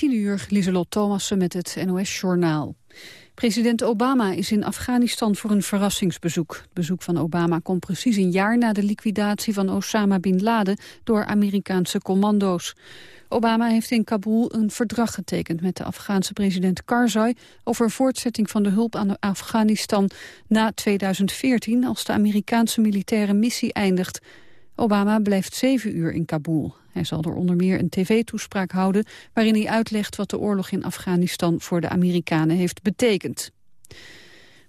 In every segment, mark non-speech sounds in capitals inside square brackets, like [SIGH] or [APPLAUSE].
10 uur, Lieselot Thomassen met het NOS-journaal. President Obama is in Afghanistan voor een verrassingsbezoek. Het bezoek van Obama komt precies een jaar na de liquidatie van Osama Bin Laden door Amerikaanse commando's. Obama heeft in Kabul een verdrag getekend met de Afghaanse president Karzai over voortzetting van de hulp aan Afghanistan na 2014 als de Amerikaanse militaire missie eindigt. Obama blijft zeven uur in Kabul. Hij zal er onder meer een tv-toespraak houden... waarin hij uitlegt wat de oorlog in Afghanistan voor de Amerikanen heeft betekend.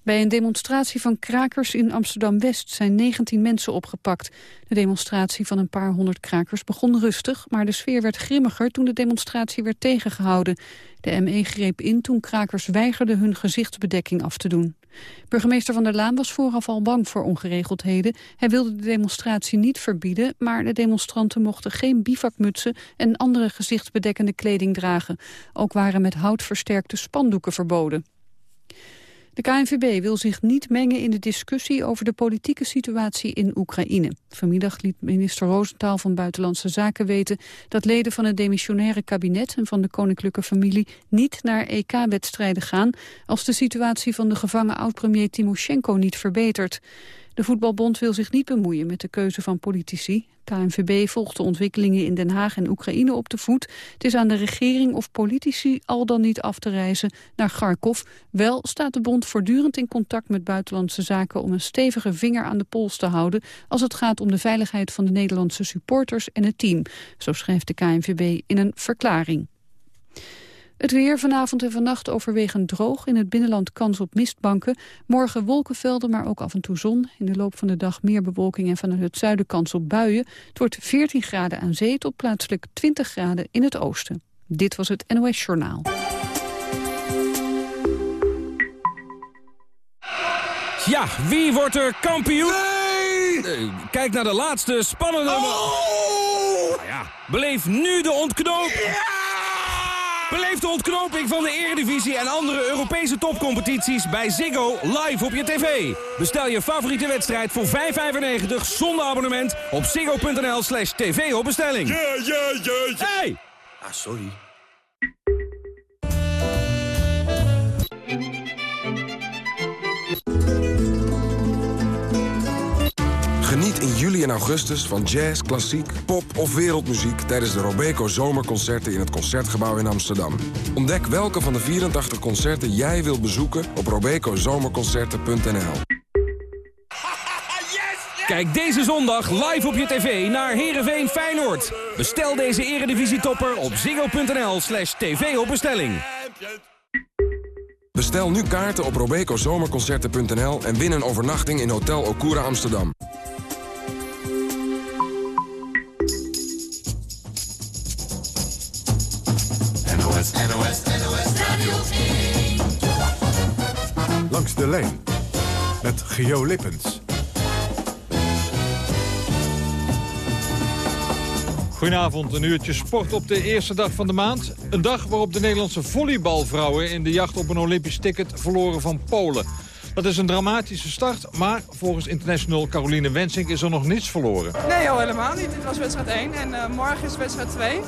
Bij een demonstratie van krakers in Amsterdam-West zijn 19 mensen opgepakt. De demonstratie van een paar honderd krakers begon rustig... maar de sfeer werd grimmiger toen de demonstratie werd tegengehouden. De ME greep in toen krakers weigerden hun gezichtsbedekking af te doen. Burgemeester Van der Laan was vooraf al bang voor ongeregeldheden. Hij wilde de demonstratie niet verbieden... maar de demonstranten mochten geen bivakmutsen... en andere gezichtsbedekkende kleding dragen. Ook waren met hout versterkte spandoeken verboden. De KNVB wil zich niet mengen in de discussie over de politieke situatie in Oekraïne. Vanmiddag liet minister Roosentaal van Buitenlandse Zaken weten dat leden van het demissionaire kabinet en van de koninklijke familie niet naar EK-wedstrijden gaan als de situatie van de gevangen oud-premier Timoshenko niet verbetert. De voetbalbond wil zich niet bemoeien met de keuze van politici. KNVB volgt de ontwikkelingen in Den Haag en Oekraïne op de voet. Het is aan de regering of politici al dan niet af te reizen naar Kharkov. Wel staat de bond voortdurend in contact met buitenlandse zaken... om een stevige vinger aan de pols te houden... als het gaat om de veiligheid van de Nederlandse supporters en het team. Zo schrijft de KNVB in een verklaring. Het weer vanavond en vannacht overwegend droog. In het binnenland kans op mistbanken. Morgen wolkenvelden, maar ook af en toe zon. In de loop van de dag meer bewolking en vanuit het zuiden kans op buien. Het wordt 14 graden aan zee tot plaatselijk 20 graden in het oosten. Dit was het NOS Journaal. Ja, wie wordt er kampioen? Nee! kijk naar de laatste spannende... Oh! Nou ja, beleef nu de ontknoping. Ja! Beleef de ontknoping van de Eredivisie en andere Europese topcompetities bij Ziggo live op je tv. Bestel je favoriete wedstrijd voor 5,95 zonder abonnement op ziggo.nl slash tv op bestelling. Ja, ja, ja, ja. Hey! Ah, sorry. Geniet in juli en augustus van jazz, klassiek, pop of wereldmuziek... tijdens de Robeco Zomerconcerten in het Concertgebouw in Amsterdam. Ontdek welke van de 84 concerten jij wilt bezoeken op robecozomerconcerten.nl. Kijk deze zondag live op je tv naar Heerenveen Feyenoord. Bestel deze eredivisietopper op ziggo.nl slash tv op bestelling. Bestel nu kaarten op robecozomerconcerten.nl en win een overnachting in Hotel Okura Amsterdam. NOS, NOS, NOS Radio 1. Langs de lijn met Geo Lippens. Goedenavond, een uurtje sport op de eerste dag van de maand. Een dag waarop de Nederlandse volleybalvrouwen in de jacht op een Olympisch ticket verloren van Polen. Dat is een dramatische start, maar volgens international Caroline Wensink is er nog niets verloren. Nee, joh, helemaal niet. Dit was wedstrijd 1 en uh, morgen is wedstrijd 2.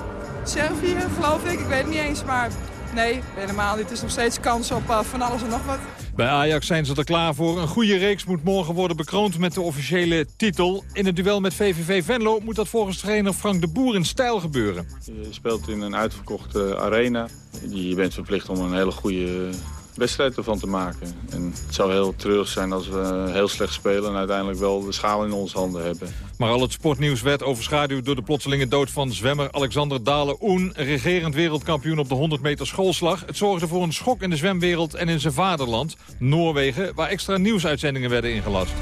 Servië, geloof ik. Ik weet het niet eens, maar nee, helemaal niet. Het is nog steeds kans op uh, van alles en nog wat. Bij Ajax zijn ze er klaar voor. Een goede reeks moet morgen worden bekroond met de officiële titel. In het duel met VVV Venlo moet dat volgens trainer Frank de Boer in stijl gebeuren. Je speelt in een uitverkochte arena. Je bent verplicht om een hele goede wedstrijd ervan te maken. En het zou heel treurig zijn als we heel slecht spelen... en uiteindelijk wel de schaal in onze handen hebben. Maar al het sportnieuws werd overschaduwd door de plotselinge dood van zwemmer Alexander Dalen-Oen... regerend wereldkampioen op de 100 meter schoolslag. Het zorgde voor een schok in de zwemwereld en in zijn vaderland, Noorwegen... waar extra nieuwsuitzendingen werden ingelast.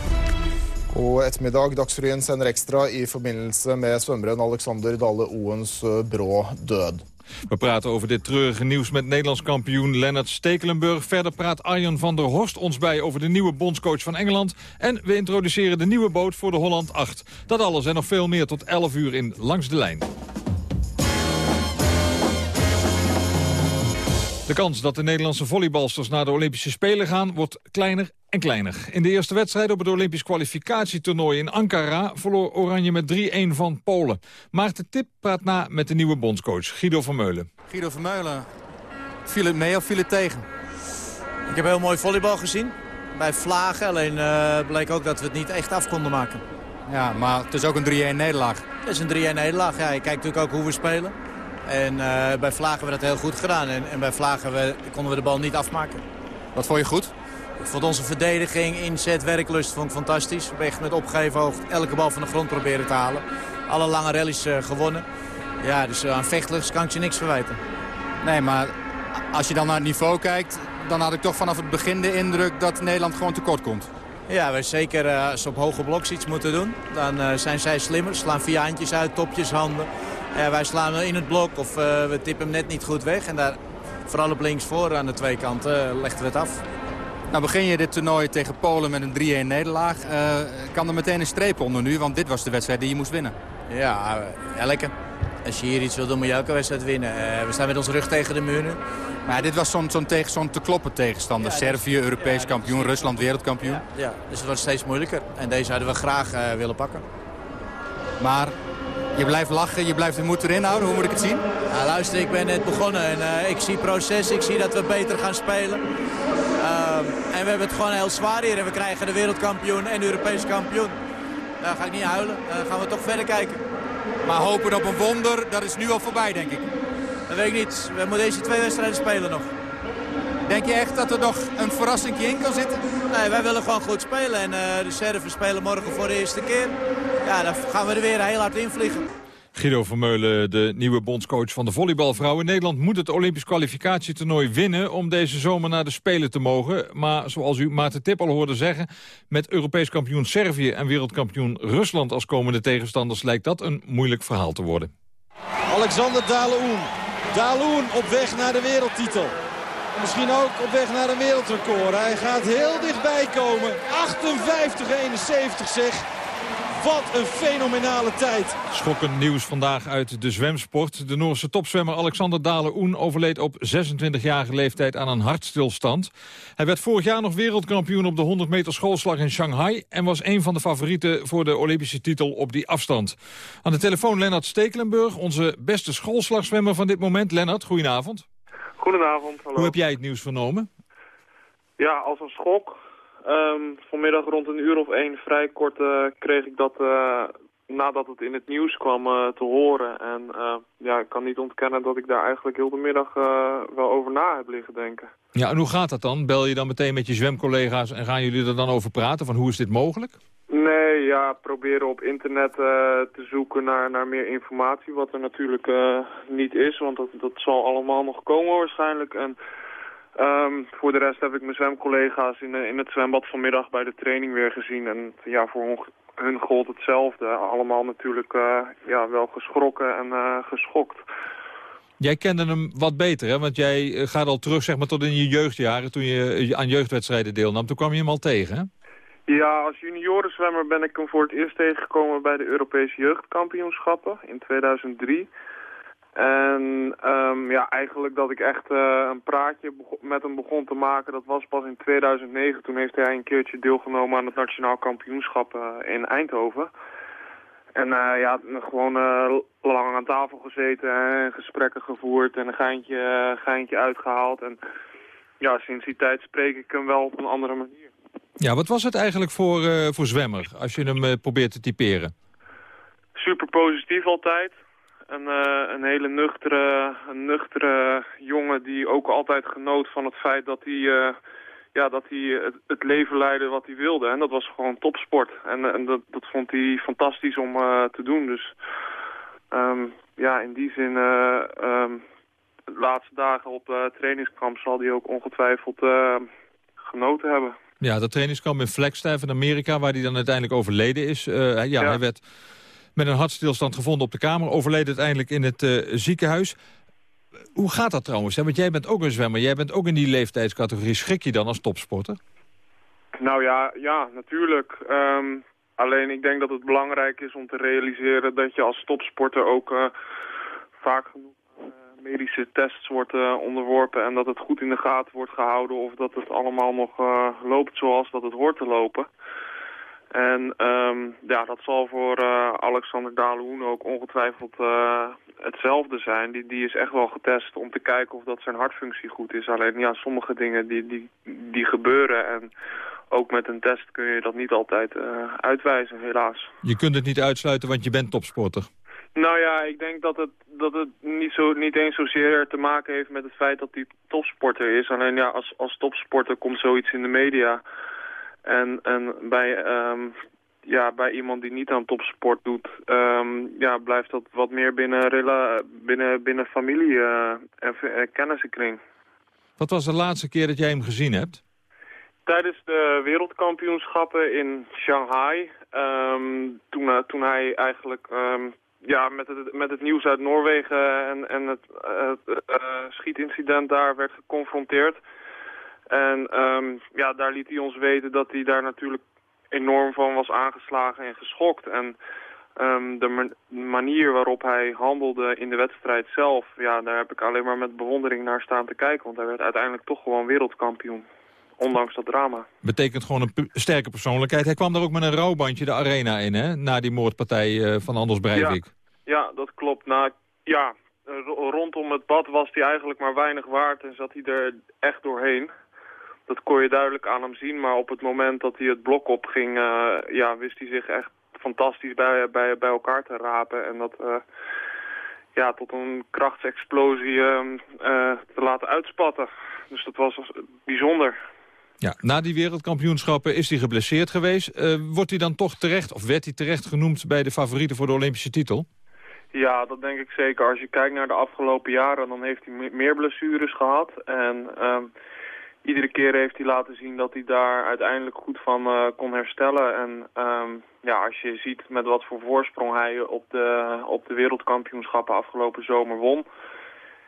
Og ettermiddag Dagsrevyen sender extra i forbindelse med svømmeren Alexander Dale Oens eh, brå død. We praten over dit treurige nieuws met Nederlands kampioen Lennart Stekelenburg. Verder praat Arjen van der Horst ons bij over de nieuwe bondscoach van Engeland. En we introduceren de nieuwe boot voor de Holland 8. Dat alles en nog veel meer tot 11 uur in Langs de Lijn. De kans dat de Nederlandse volleybalsters naar de Olympische Spelen gaan... wordt kleiner en kleiner. In de eerste wedstrijd op het Olympisch kwalificatietoernooi in Ankara... verloor Oranje met 3-1 van Polen. Maarten Tip praat na met de nieuwe bondscoach Guido Vermeulen. Guido Vermeulen, viel het mee of viel het tegen? Ik heb heel mooi volleybal gezien bij Vlagen. Alleen uh, bleek ook dat we het niet echt af konden maken. Ja, maar het is ook een 3-1 nederlaag. Het is een 3-1 nederlaag. Ja, je kijkt natuurlijk ook hoe we spelen. En uh, bij Vlagen hebben we dat heel goed gedaan. En, en bij Vlagen we, konden we de bal niet afmaken. Wat vond je goed? Ik vond onze verdediging, inzet, werklust vond ik fantastisch. We hebben echt met opgeven hoofd elke bal van de grond proberen te halen. Alle lange rallies uh, gewonnen. Ja, dus aan vechtlust kan ik je niks verwijten. Nee, maar als je dan naar het niveau kijkt... dan had ik toch vanaf het begin de indruk dat Nederland gewoon tekort komt. Ja, wij zeker uh, als ze op hoge bloks iets moeten doen. Dan uh, zijn zij slimmer. Slaan via handjes uit, topjes, handen. Uh, wij slaan in het blok of we tippen hem net niet goed weg. En daar, vooral op links voor aan de twee kanten, leggen we het af. Nou begin je dit toernooi tegen Polen met een 3-1 nederlaag. kan er meteen een streep onder nu, want dit was de wedstrijd die je moest winnen. Ja, elke. Als je hier iets wil doen, moet je elke wedstrijd winnen. we staan met onze rug tegen de muur nu. Maar dit was zo'n zo'n tegen, zo te kloppen tegenstander. Servië, Europees kampioen, Rusland wereldkampioen. Ja, ja, dus het wordt steeds moeilijker. En deze hadden we graag uh, willen pakken. Maar je blijft lachen, je blijft de moed erin houden. Hoe moet ik het zien? Ja, luister, ik ben net begonnen en uh, ik zie proces. Ik zie dat we beter gaan spelen. En we hebben het gewoon heel zwaar hier. En we krijgen de wereldkampioen en de Europees kampioen. Daar ga ik niet huilen. Dan gaan we toch verder kijken. Maar hopen op een wonder, dat is nu al voorbij, denk ik. Dat weet ik niet. We moeten deze twee wedstrijden spelen nog. Denk je echt dat er nog een verrassing in kan zitten? Nee, wij willen gewoon goed spelen. En uh, de Serven spelen morgen voor de eerste keer. Ja, dan gaan we er weer heel hard in vliegen. Guido Vermeulen, de nieuwe bondscoach van de volleybalvrouwen. Nederland moet het Olympisch kwalificatietoernooi winnen... om deze zomer naar de Spelen te mogen. Maar zoals u Maarten Tip al hoorde zeggen... met Europees kampioen Servië en wereldkampioen Rusland als komende tegenstanders... lijkt dat een moeilijk verhaal te worden. Alexander Daleoen Daloen op weg naar de wereldtitel. Misschien ook op weg naar een wereldrecord. Hij gaat heel dichtbij komen. 58-71 zeg. Wat een fenomenale tijd. Schokkend nieuws vandaag uit de zwemsport. De Noorse topzwemmer Alexander Dale-Oen overleed op 26-jarige leeftijd aan een hartstilstand. Hij werd vorig jaar nog wereldkampioen op de 100 meter schoolslag in Shanghai... en was een van de favorieten voor de Olympische titel op die afstand. Aan de telefoon Lennart Stekelenburg, onze beste schoolslagzwemmer van dit moment. Lennart, goedenavond. Goedenavond, hallo. Hoe heb jij het nieuws vernomen? Ja, als een schok. Um, vanmiddag rond een uur of één vrij kort uh, kreeg ik dat uh, nadat het in het nieuws kwam uh, te horen. En ja, ik kan niet ontkennen dat ik daar eigenlijk heel de middag wel over na heb liggen denken. Ja, en hoe gaat dat dan? Bel je dan meteen met je zwemcollega's en gaan jullie er dan over praten? Van hoe is dit mogelijk? Nee, ja, proberen op internet te zoeken naar, naar meer informatie. Wat er natuurlijk niet is, want dat, dat zal allemaal nog komen waarschijnlijk. En Um, voor de rest heb ik mijn zwemcollega's in, in het zwembad vanmiddag bij de training weer gezien. En ja, voor hun, gold hetzelfde. Allemaal natuurlijk uh, ja, wel geschrokken en uh, geschokt. Jij kende hem wat beter, hè? Want jij gaat al terug zeg maar, tot in je jeugdjaren... toen je aan jeugdwedstrijden deelnam. Toen kwam je hem al tegen, hè? Ja, als juniorenzwemmer ben ik hem voor het eerst tegengekomen... bij de Europese jeugdkampioenschappen in 2003... En um, ja, eigenlijk dat ik echt uh, een praatje met hem begon te maken, dat was pas in 2009. Toen heeft hij een keertje deelgenomen aan het nationaal kampioenschap uh, in Eindhoven. En uh, ja, gewoon lang aan tafel gezeten en gesprekken gevoerd en een geintje, geintje uitgehaald. En ja, sinds die tijd spreek ik hem wel op een andere manier. Ja, wat was het eigenlijk voor, voor zwemmer, als je hem probeert te typeren? Super positief altijd een, uh, een hele nuchtere, een nuchtere jongen die ook altijd genoot van het feit dat hij, uh, ja, dat hij het, het, leven leidde wat hij wilde. En dat was gewoon topsport. En, en dat, dat vond hij fantastisch om uh, te doen. Dus um, ja, in die zin, um, de laatste dagen op trainingskamp zal hij ook ongetwijfeld genoten hebben. Ja, dat trainingskamp in Flagstaff in Amerika, waar hij dan uiteindelijk overleden is. ja, ja, hij werd met een hartstilstand gevonden op de kamer. Overleden uiteindelijk in het uh, ziekenhuis. Hoe gaat dat trouwens? Want jij bent ook een zwemmer. Jij bent ook in die leeftijdscategorie. Schrik je dan als topsporter? Nou ja, ja natuurlijk. Um, alleen ik denk dat het belangrijk is om te realiseren... dat je als topsporter ook uh, vaak genoeg uh, medische tests wordt eh, onderworpen en dat het goed in de gaten wordt gehouden of dat het allemaal nog eh, loopt zoals dat het hoort te lopen. En ehm, ja, dat zal voor eh, Alexander Daloen ook ongetwijfeld eh, hetzelfde zijn. Die, die is echt wel getest om te kijken of dat zijn hartfunctie goed is. Alleen ja, sommige dingen die, die, die gebeuren en ook met een test kun je dat niet altijd eh, uitwijzen, helaas. Je kunt het niet uitsluiten, want je bent topsporter. Nou ja, ik denk dat het, dat het niet, zo, niet eens zozeer te maken heeft met het feit dat hij topsporter is. Alleen ja, als, als topsporter komt zoiets in de media. En, en bij, ehm, ja, bij iemand die niet aan topsport doet, ehm, ja, blijft dat wat meer binnen, rela binnen, binnen familie eh, en en kennissenkring. Wat was de laatste keer dat jij hem gezien hebt? Tijdens de wereldkampioenschappen in Shanghai, ehm, toen, eh, toen hij eigenlijk ja, met, het, met het nieuws uit Noorwegen en, en het, het schietincident daar werd geconfronteerd. En ehm, ja, daar liet hij ons weten dat hij daar natuurlijk enorm van was aangeslagen en geschokt. En ehm, de ma- manier waarop hij handelde in de wedstrijd zelf, ja, daar heb ik alleen maar met bewondering naar staan te kijken. Want hij werd uiteindelijk toch gewoon wereldkampioen. Ondanks dat drama. Betekent gewoon een sterke persoonlijkheid. Hij kwam daar ook met een rouwbandje de arena in, hè? Na die moordpartij eh, van Anders Breivik. Ja, dat klopt. Nou, ja, ro- rondom het bad was hij eigenlijk maar weinig waard en zat hij er echt doorheen. Dat kon je duidelijk aan hem zien, maar op het moment dat hij het blok opging, eh, ja, wist hij zich echt fantastisch bij, bij, bij elkaar te rapen. En dat eh, ja, tot een krachtsexplosie eh, eh, te laten uitspatten. Dus dat was bijzonder. Ja, na die wereldkampioenschappen is hij geblesseerd geweest. Eh, wordt hij dan toch terecht, of werd hij terecht genoemd... bij de favorieten voor de Olympische titel? Ja, dat denk ik zeker. Als je kijkt naar de afgelopen jaren, dan heeft hij me- meer blessures gehad. En ehm, iedere keer heeft hij laten zien dat hij daar uiteindelijk goed van eh, kon herstellen. En ehm, ja, als je ziet met wat voor voorsprong hij op de, op de wereldkampioenschappen afgelopen zomer won...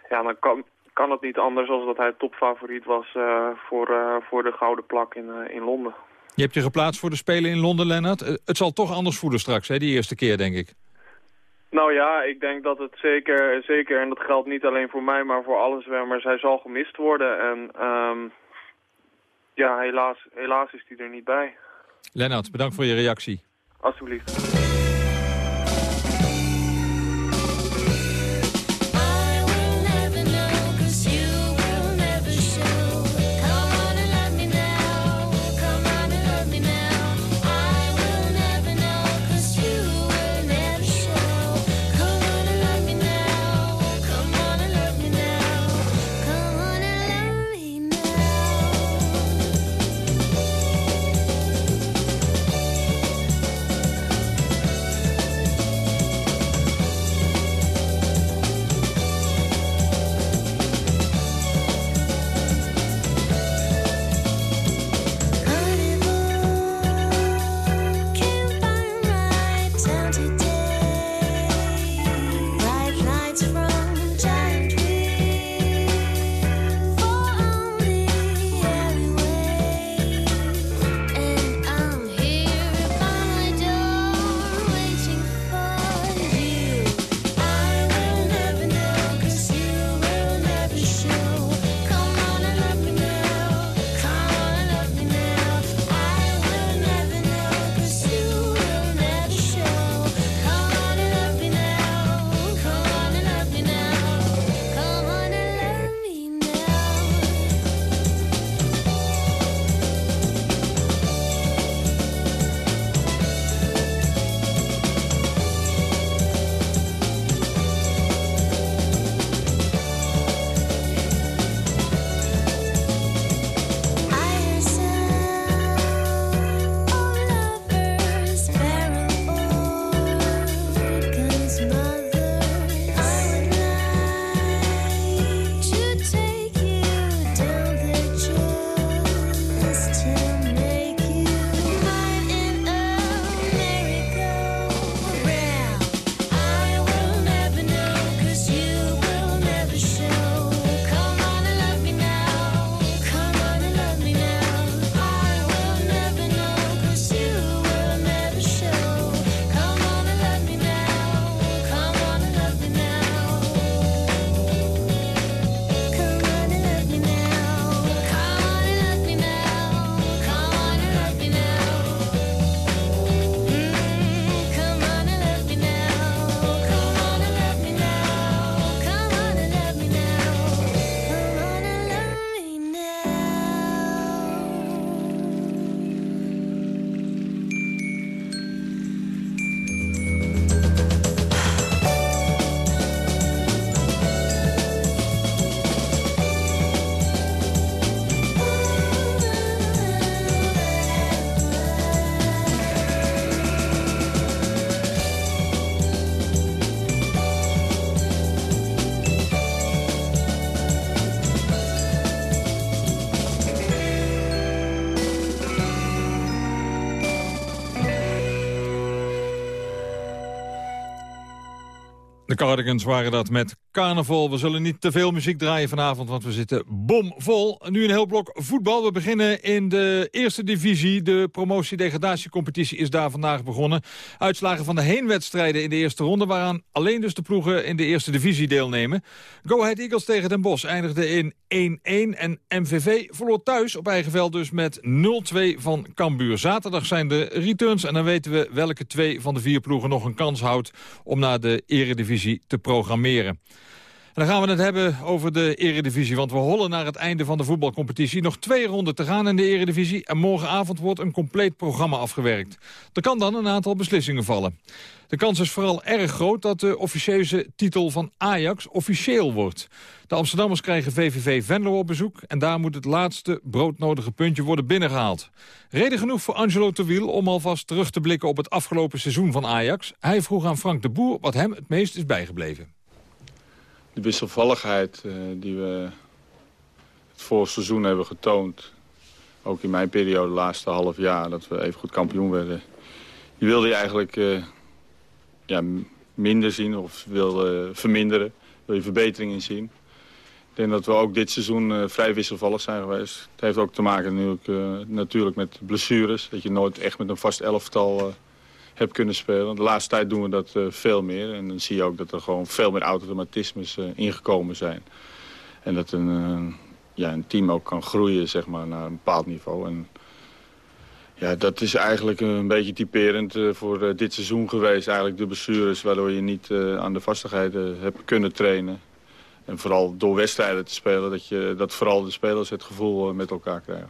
Ja, dan kan, kan het niet anders dan dat hij topfavoriet was eh, voor, eh, voor de gouden plak in, in Londen. Je hebt je geplaatst voor de Spelen in Londen, Lennart. Het zal toch anders voelen straks, hè, die eerste keer, denk ik. Nou ja, ik denk dat het zeker, zeker, en dat geldt niet alleen voor mij, maar voor alle zwemmers, hij zal gemist worden. En ehm, ja, helaas, helaas is hij er niet bij. Lennart, bedankt voor je reactie. Alsjeblieft. De Cardigans waren dat met carnaval. We zullen niet te veel muziek draaien vanavond, want we zitten bomvol. Nu een heel blok voetbal. We beginnen in de eerste divisie. De promotie-degradatiecompetitie is daar vandaag begonnen. Uitslagen van de heenwedstrijden in de eerste ronde... waaraan alleen dus de ploegen in de eerste divisie deelnemen. Go Ahead Eagles tegen Den Bosch eindigde in 1-1. En MVV verloor thuis op eigen veld dus met 0-2 van Cambuur. Zaterdag zijn de returns en dan weten we welke twee van de vier ploegen nog een kans houdt... om naar de eredivisie te programmeren. Dan gaan we het hebben over de eredivisie. Want we hollen naar het einde van de voetbalcompetitie. Nog twee ronden te gaan in de eredivisie. En morgenavond wordt een compleet programma afgewerkt. Er kan dan een aantal beslissingen vallen. De kans is vooral erg groot dat de officieuze titel van Ajax officieel wordt. De Amsterdammers krijgen VVV Venlo op bezoek... en daar moet het laatste broodnodige puntje worden binnengehaald. Reden genoeg voor Angelo Terwiel om alvast terug te blikken... op het afgelopen seizoen van Ajax. Hij vroeg aan Frank de Boer wat hem het meest is bijgebleven de wisselvalligheid uh, die we het vorig seizoen hebben getoond... ook in mijn periode, de laatste half jaar, dat we even goed kampioen werden... wilde je eigenlijk uh, ja, minder zien of wilde verminderen. Wil je verbetering in zien. Ik denk dat we ook dit seizoen uh, vrij wisselvallig zijn geweest. Het heeft ook te maken natuurlijk, natuurlijk met blessures. Dat je nooit echt met een vast elftal heb kunnen spelen. De laatste tijd doen we dat uh, veel meer. En dan zie je ook dat er gewoon veel meer automatismes uh, ingekomen zijn. En dat een, uh, ja, een team ook kan groeien zeg maar, naar een bepaald niveau. En ja, dat is eigenlijk een beetje typerend voor dit seizoen geweest. Eigenlijk de blessures waardoor je niet aan de vastigheid hebt kunnen trainen. En vooral door wedstrijden te spelen, dat, je, dat vooral de spelers het gevoel met elkaar krijgen.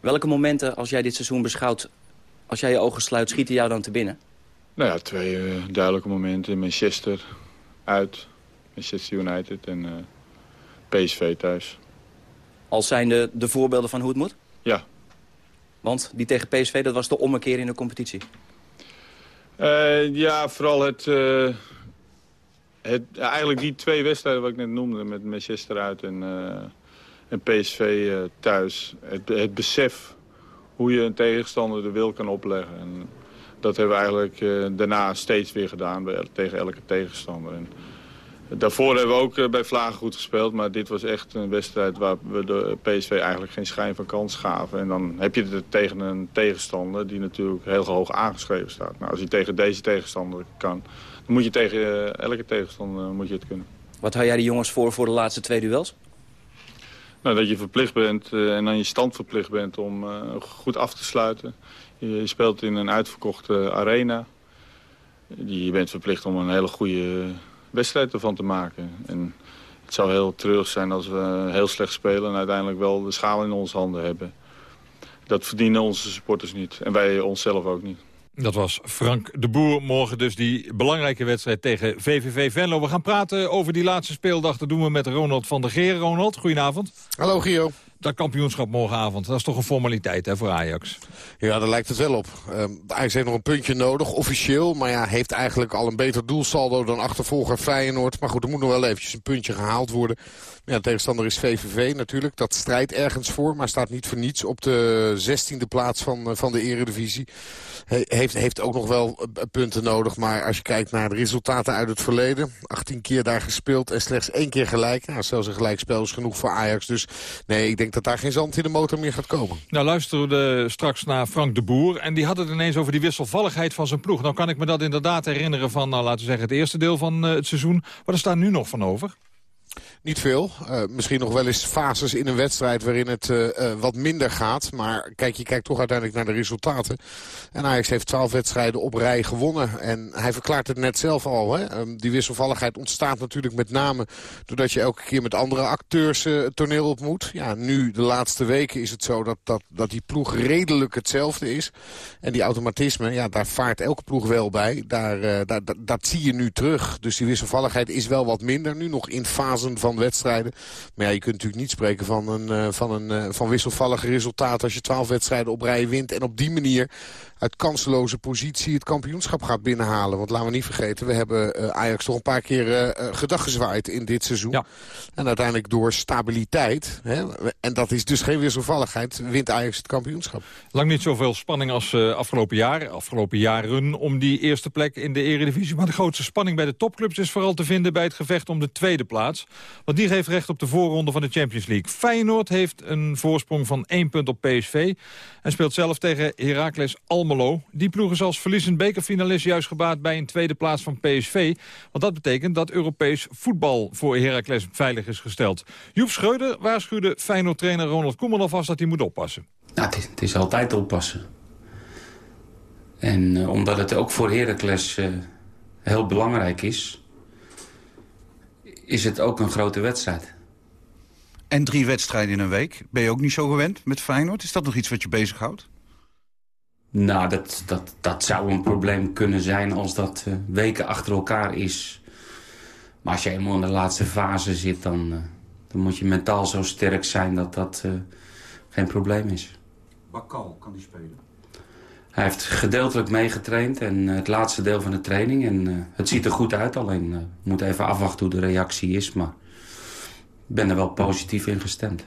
Welke momenten, als jij dit seizoen beschouwt, als jij je ogen sluit, schieten jou dan te binnen? Nou ja, twee uh, duidelijke momenten. Manchester uit, Manchester United en uh, eh, PSV thuis. Als zijn de, de voorbeelden van hoe het moet? Ja. Want die tegen PSV, dat was de ommekeer in de competitie? Uh, ja, vooral het, het... Eigenlijk die twee wedstrijden wat ik net noemde, met Manchester uit en, en PSV thuis. Het, het besef hoe je een tegenstander de wil kan opleggen. En dat hebben we eigenlijk uh, daarna steeds weer gedaan bij, tegen elke tegenstander. En daarvoor hebben we ook uh, bij Vlagen goed gespeeld. Maar dit was echt een wedstrijd waar we de PSV eigenlijk geen schijn van kans gaven. En dan heb je het tegen een tegenstander die natuurlijk heel hoog aangeschreven staat. Nou, als je tegen deze tegenstander kan, dan moet je tegen uh, elke tegenstander moet je het kunnen. Wat hou jij de jongens voor voor de laatste twee duels? Nou, dat je verplicht bent uh, en aan je stand verplicht bent om uh, goed af te sluiten. Je, speelt in een uitverkochte arena. Je bent verplicht om een hele goede wedstrijd ervan te maken. En het zou heel treurig zijn als we heel slecht spelen... en uiteindelijk wel de schaal in onze handen hebben. Dat verdienen onze supporters niet. En wij onszelf ook niet. Dat was Frank de Boer. Morgen dus die belangrijke wedstrijd tegen VVV Venlo. We gaan praten over die laatste speeldag. Dat doen we met Ronald van der Geer. Ronald, goedenavond. Hallo Gio. Dat kampioenschap morgenavond, dat is toch een formaliteit hè, voor Ajax? Ja, daar lijkt het wel op. Uh, Ajax heeft nog een puntje nodig, officieel. Maar ja, heeft eigenlijk al een beter doelsaldo dan achtervolger Feyenoord. Maar goed, er moet nog wel eventjes een puntje gehaald worden. Ja, de tegenstander is VVV natuurlijk. Dat strijdt ergens voor, maar staat niet voor niets op de 16e plaats van, eh, van de eredivisie. He, heeft, heeft ook nog wel eh, punten nodig. Maar als je kijkt naar de resultaten uit het verleden. 18 keer daar gespeeld en slechts één keer gelijk. Nou, zelfs een gelijkspel is genoeg voor Ajax. Dus nee, ik denk dat daar geen zand in de motor meer gaat komen. Nou luisteren we straks naar Frank de Boer. En die had het ineens over die wisselvalligheid van zijn ploeg. Nou kan ik me dat inderdaad herinneren van, nou, laten we zeggen, het eerste deel van uh, het seizoen. Wat is daar nu nog van over? Niet veel. Uh, misschien nog wel eens fases in een wedstrijd waarin het uh, uh, wat minder gaat. Maar kijk, je kijkt toch uiteindelijk naar de resultaten. En Ajax heeft twaalf wedstrijden op rij gewonnen. En hij verklaart het net zelf al. Hè? Um, die wisselvalligheid ontstaat natuurlijk met name... doordat je elke keer met andere acteurs het toneel ontmoet. Ja, nu, de laatste weken, is het zo dat, dat, dat die ploeg redelijk hetzelfde is. En die automatisme, ja, daar vaart elke ploeg wel bij. Daar, daar, dat zie je nu terug. Dus die wisselvalligheid is wel wat minder. Nu nog in fasen van van wedstrijden. Maar ja, je kunt natuurlijk niet spreken van een, van een van wisselvallige resultaten... als je twaalf wedstrijden op rij wint en op die manier uit kanseloze positie het kampioenschap gaat binnenhalen. Want laten we niet vergeten, we hebben uh, Ajax toch een paar keer uh, gedag gezwaaid in dit seizoen. Ja. En uiteindelijk door stabiliteit, hè, en dat is dus geen wisselvalligheid, wint Ajax het kampioenschap. Lang niet zoveel spanning als uh, afgelopen jaar, afgelopen jaren om die eerste plek in de eredivisie. Maar de grootste spanning bij de topclubs is vooral te vinden bij het gevecht om de tweede plaats. Want die geeft recht op de voorronde van de Champions League. Feyenoord heeft een voorsprong van één punt op PSV en speelt zelf tegen Heracles Almelo die ploeg is als verliezend bekerfinalist juist gebaat bij een tweede plaats van PSV. Want dat betekent dat Europees voetbal voor Heracles veilig is gesteld. Joep Schreuder waarschuwde Feyenoord-trainer Ronald Koeman alvast dat hij moet oppassen. Nou, het, is, het is altijd oppassen. En uh, omdat het ook voor Heracles uh, heel belangrijk is... is het ook een grote wedstrijd. En drie wedstrijden in een week. Ben je ook niet zo gewend met Feyenoord? Is dat nog iets wat je bezighoudt? Nou, dat, dat, dat zou een probleem kunnen zijn als dat uh, weken achter elkaar is. Maar als je eenmaal in de laatste fase zit, dan, uh, dan moet je mentaal zo sterk zijn dat dat uh, geen probleem is. Bakal, kan die spelen? Hij heeft gedeeltelijk meegetraind en het laatste deel van de training. En het ziet er goed uit, alleen uh, moet even afwachten hoe de reactie is. Maar ik ben er wel positief in gestemd.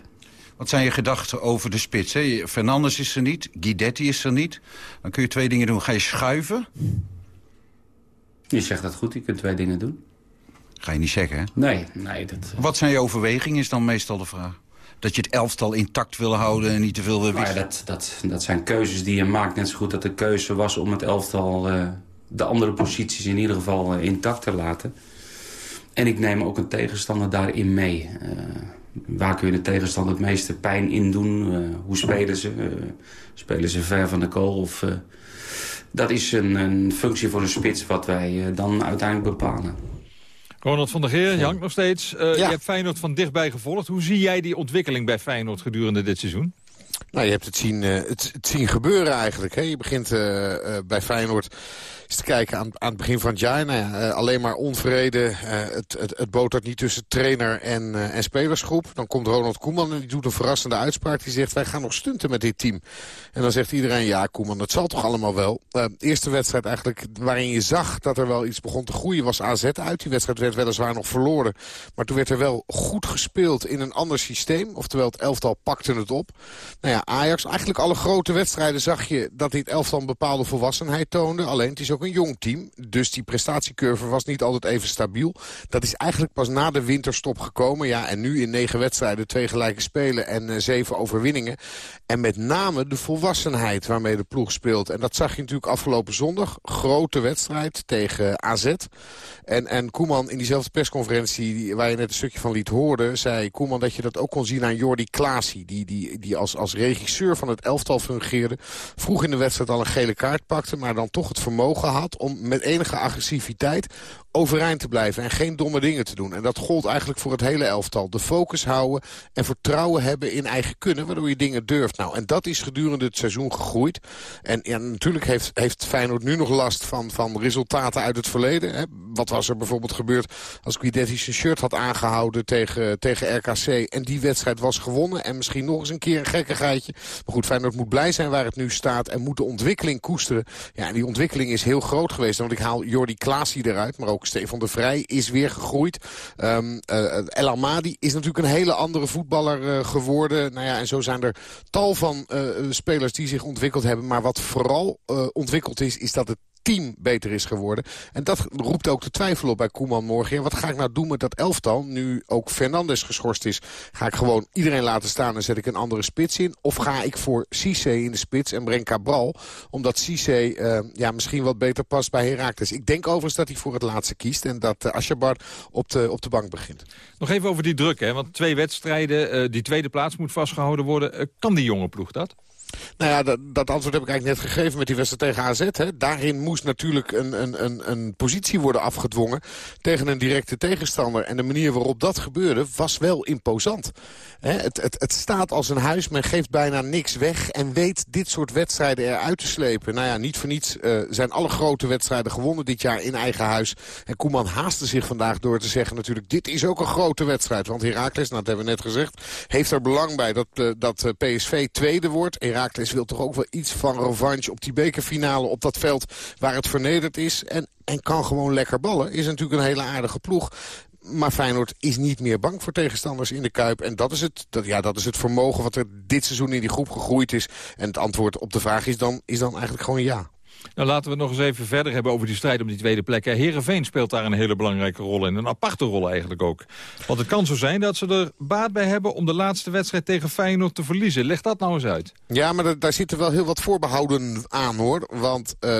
Wat zijn je gedachten over de spits? Hè? Fernandes is er niet, Guidetti is er niet. Dan kun je twee dingen doen. Ga je schuiven? Je zegt dat goed, je kunt twee dingen doen. Ga je niet zeggen, hè? Nee, nee. Dat. Wat zijn je overwegingen, is dan meestal de vraag. Dat je het elftal intact wil houden en niet te veel wil wisselen? dat, dat, dat zijn keuzes die je maakt. Net zo goed dat de keuze was om het elftal... Uh, de andere posities in ieder geval uh, intact te laten. En ik neem ook een tegenstander daarin mee waar kun je de tegenstander het meeste pijn in doen? Uh, hoe spelen ze? Uh, spelen ze ver van de goal? Of, uh, dat is een, een, functie voor een spits wat wij dan uiteindelijk bepalen. Ronald van der Geer, Jank nog steeds. Ja. Je hebt Feyenoord van dichtbij gevolgd. Hoe zie jij die ontwikkeling bij Feyenoord gedurende dit seizoen? Nou, je hebt het zien, het, het zien gebeuren eigenlijk. Hè? Je begint bij Feyenoord te kijken aan, aan het begin van het jaar. Nou uh, alleen maar onvrede. Uh, het, het, het botert niet tussen trainer en, uh, en spelersgroep. Dan komt Ronald Koeman en die doet een verrassende uitspraak. Die zegt, wij gaan nog stunten met dit team. En dan zegt iedereen, ja Koeman, dat zal toch allemaal wel. eerste wedstrijd eigenlijk waarin je zag dat er wel iets begon te groeien was AZ uit. Die wedstrijd werd weliswaar nog verloren. Maar toen werd er wel goed gespeeld in een ander systeem. Oftewel het elftal pakte het op. Nou ja, Ajax, eigenlijk alle grote wedstrijden zag je dat dit elftal een bepaalde volwassenheid toonde. Alleen het is ook een jong team. Dus die prestatiecurve was niet altijd even stabiel. Dat is eigenlijk pas na de winterstop gekomen. Ja, en nu in negen wedstrijden, twee gelijke spelen en uh, zeven overwinningen. En met name de volwassenheid waarmee de ploeg speelt. En dat zag je natuurlijk afgelopen zondag. Grote wedstrijd tegen AZ. En, en Koeman in diezelfde persconferentie waar je net een stukje van liet horen... zei Koeman dat je dat ook kon zien aan Jordi Klaasie... die, die, die als, als regisseur van het elftal fungeerde. Vroeg in de wedstrijd al een gele kaart pakte... maar dan toch het vermogen had om met enige agressiviteit overeind te blijven en geen domme dingen te doen. En dat gold eigenlijk voor het hele elftal. De focus houden en vertrouwen hebben in eigen kunnen, waardoor je dingen durft. Nou, en dat is gedurende het seizoen gegroeid. En ja, natuurlijk heeft, heeft Feyenoord nu nog last van, van resultaten uit het verleden. Hè. Wat was er bijvoorbeeld gebeurd als Guidetti zijn shirt had aangehouden tegen, tegen RKC... en die wedstrijd was gewonnen en misschien nog eens een keer een gekkigheidje. Maar goed, Feyenoord moet blij zijn waar het nu staat en moet de ontwikkeling koesteren. Ja, en die ontwikkeling is heel groot geweest. Want ik haal Jordi Klaasie eruit, maar ook Stefan de Vrij is weer gegroeid. Um, uh, El Amadi is natuurlijk een hele andere voetballer uh, geworden. Nou ja, en zo zijn er tal van uh, spelers die zich ontwikkeld hebben. Maar wat vooral ontwikkeld is, is dat het team beter is geworden. En dat roept ook de twijfel op bij Koeman morgen. Wat ga ik nou doen met dat elftal? Nu ook Fernandes geschorst is. Ga ik gewoon iedereen laten staan en zet ik een andere spits in? Of ga ik voor Cisse in de spits en breng Cabral? Omdat Cisse uh, ja, misschien wat beter past bij Herakles. Ik denk overigens dat hij voor het laatste kiest. En dat uh, op de, op de bank begint. Nog even over die druk. Hè? Want twee wedstrijden, uh, die tweede plaats moet vastgehouden worden. kan die jonge ploeg dat? Nou ja, dat, dat, antwoord heb ik eigenlijk net gegeven met die wedstrijd tegen AZ. Hè. Daarin moest natuurlijk een, een, een, een positie worden afgedwongen tegen een directe tegenstander. En de manier waarop dat gebeurde was wel imposant. Hè, het, het, het staat als een huis, men geeft bijna niks weg... en weet dit soort wedstrijden eruit te slepen. Nou ja, niet voor niets uh, zijn alle grote wedstrijden gewonnen dit jaar in eigen huis. En Koeman haastte zich vandaag door te zeggen natuurlijk... dit is ook een grote wedstrijd, want Heracles, nou, dat hebben we net gezegd... heeft er belang bij dat, uh, dat PSV tweede wordt. Wil toch ook wel iets van revanche op die bekerfinale... op dat veld waar het vernederd is. En, en kan gewoon lekker ballen. Is natuurlijk een hele aardige ploeg. Maar Feyenoord is niet meer bang voor tegenstanders in de Kuip. En dat is, het, dat, ja, dat is het vermogen wat er dit seizoen in die groep gegroeid is. En het antwoord op de vraag is dan, is dan eigenlijk gewoon ja. Nou, laten we nog eens even verder hebben over die strijd om die tweede plek. Herenveen speelt daar een hele belangrijke rol in. Een aparte rol eigenlijk ook. Want het kan zo zijn dat ze er baat bij hebben... om de laatste wedstrijd tegen Feyenoord te verliezen. Leg dat nou eens uit. Ja, maar daar zitten wel heel wat voorbehouden aan, hoor. Want uh,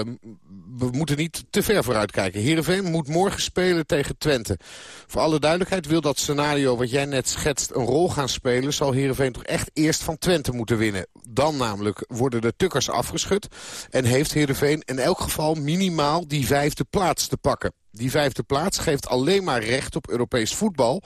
we moeten niet te ver vooruit kijken. Heerenveen moet morgen spelen tegen Twente. Voor alle duidelijkheid wil dat scenario wat jij net schetst een rol gaan spelen... zal Heerenveen toch echt eerst van Twente moeten winnen. Dan namelijk worden de tukkers afgeschud. En heeft Heerenveen in elk geval minimaal die vijfde plaats te pakken. Die vijfde plaats geeft alleen maar recht op Europees voetbal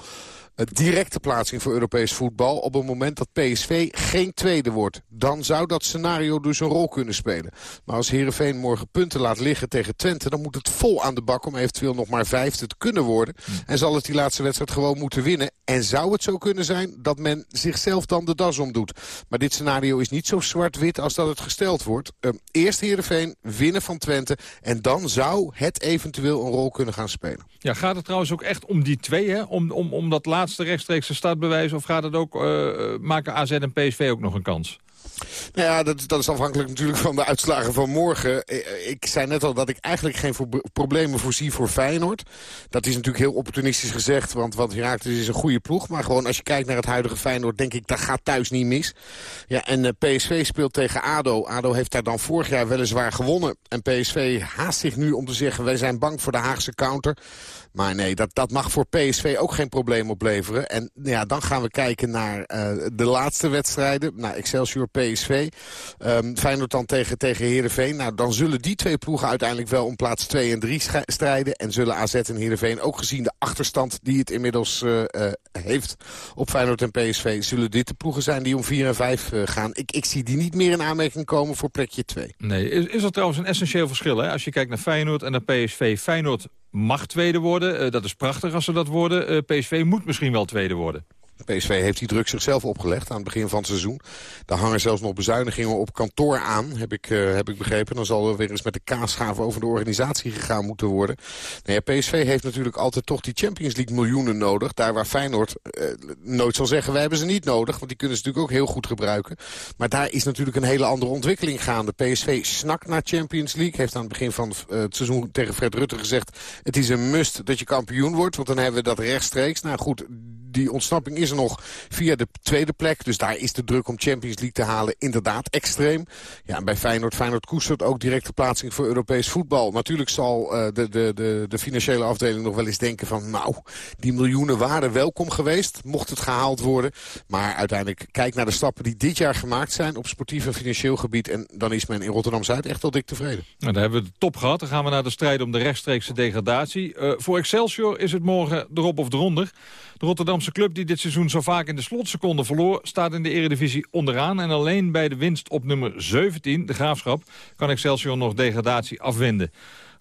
directe plaatsing voor Europees voetbal... op het moment dat PSV geen tweede wordt. Dan zou dat scenario dus een rol kunnen spelen. Maar als Heerenveen morgen punten laat liggen tegen Twente... dan moet het vol aan de bak om eventueel nog maar vijfde te kunnen worden. En zal het die laatste wedstrijd gewoon moeten winnen. En zou het zo kunnen zijn dat men zichzelf dan de das omdoet. Maar dit scenario is niet zo zwart-wit als dat het gesteld wordt. Uh, eerst Heerenveen, winnen van Twente... en dan zou het eventueel een rol kunnen gaan spelen. Ja, gaat het trouwens ook echt om die twee, hè? Om, om, om dat laatste rechtstreekse startbewijs... of gaat het ook, uh, maken AZ en PSV ook nog een kans? Nou ja, dat, dat, is afhankelijk natuurlijk van de uitslagen van morgen. Ik zei net al dat ik eigenlijk geen problemen voorzie voor Feyenoord. Dat is natuurlijk heel opportunistisch gezegd, want wat Herakles is een goede ploeg. Maar gewoon als je kijkt naar het huidige Feyenoord, denk ik, dat gaat thuis niet mis. Ja, en PSV speelt tegen ADO. ADO heeft daar dan vorig jaar weliswaar gewonnen. En PSV haast zich nu om te zeggen, wij zijn bang voor de Haagse counter. Maar nee, dat, dat mag voor PSV ook geen probleem opleveren. En ja, dan gaan we kijken naar uh, de laatste wedstrijden. Naar Excelsior PSV. Um, Feyenoord dan tegen, tegen Heerenveen. Nou, dan zullen die twee ploegen uiteindelijk wel om plaats 2 en 3 strijden. En zullen AZ en Heerenveen, ook gezien de achterstand die het inmiddels uh, uh, heeft op Feyenoord en PSV... zullen dit de ploegen zijn die om 4 en 5 gaan. Ik, ik zie die niet meer in aanmerking komen voor plekje 2. Nee, is, is er trouwens een essentieel verschil hè? als je kijkt naar Feyenoord en naar PSV. Feyenoord mag tweede worden. Uh, dat is prachtig als ze dat worden. Uh, PSV moet misschien wel tweede worden. PSV heeft die druk zichzelf opgelegd aan het begin van het seizoen. Daar hangen zelfs nog bezuinigingen op kantoor aan, heb ik, uh, heb ik begrepen. Dan zal er weer eens met de kaasschaven over de organisatie gegaan moeten worden. Nou ja, PSV heeft natuurlijk altijd toch die Champions League miljoenen nodig. Daar waar Feyenoord uh, nooit zal zeggen, wij hebben ze niet nodig. Want die kunnen ze natuurlijk ook heel goed gebruiken. Maar daar is natuurlijk een hele andere ontwikkeling gaande. PSV snakt naar Champions League. Heeft aan het begin van uh, het seizoen tegen Fred Rutte gezegd... het is een must dat je kampioen wordt, want dan hebben we dat rechtstreeks. Nou goed, die ontsnapping is er nog via de tweede plek. Dus daar is de druk om Champions League te halen inderdaad extreem. Ja, en bij Feyenoord, Feyenoord koestert ook directe plaatsing voor Europees voetbal. Natuurlijk zal uh, de, de, de, de financiële afdeling nog wel eens denken van... nou, die miljoenen waren welkom geweest, mocht het gehaald worden. Maar uiteindelijk, kijk naar de stappen die dit jaar gemaakt zijn... op sportief en financieel gebied. En dan is men in Rotterdam-Zuid echt wel dik tevreden. Nou, dan hebben we de top gehad. Dan gaan we naar de strijd om de rechtstreekse degradatie. Uh, voor Excelsior is het morgen erop of eronder. De Rotterdamse club die dit seizoen zo vaak in de slotseconde verloor... staat in de eredivisie onderaan. En alleen bij de winst op nummer 17, de Graafschap... kan Excelsior nog degradatie afwenden.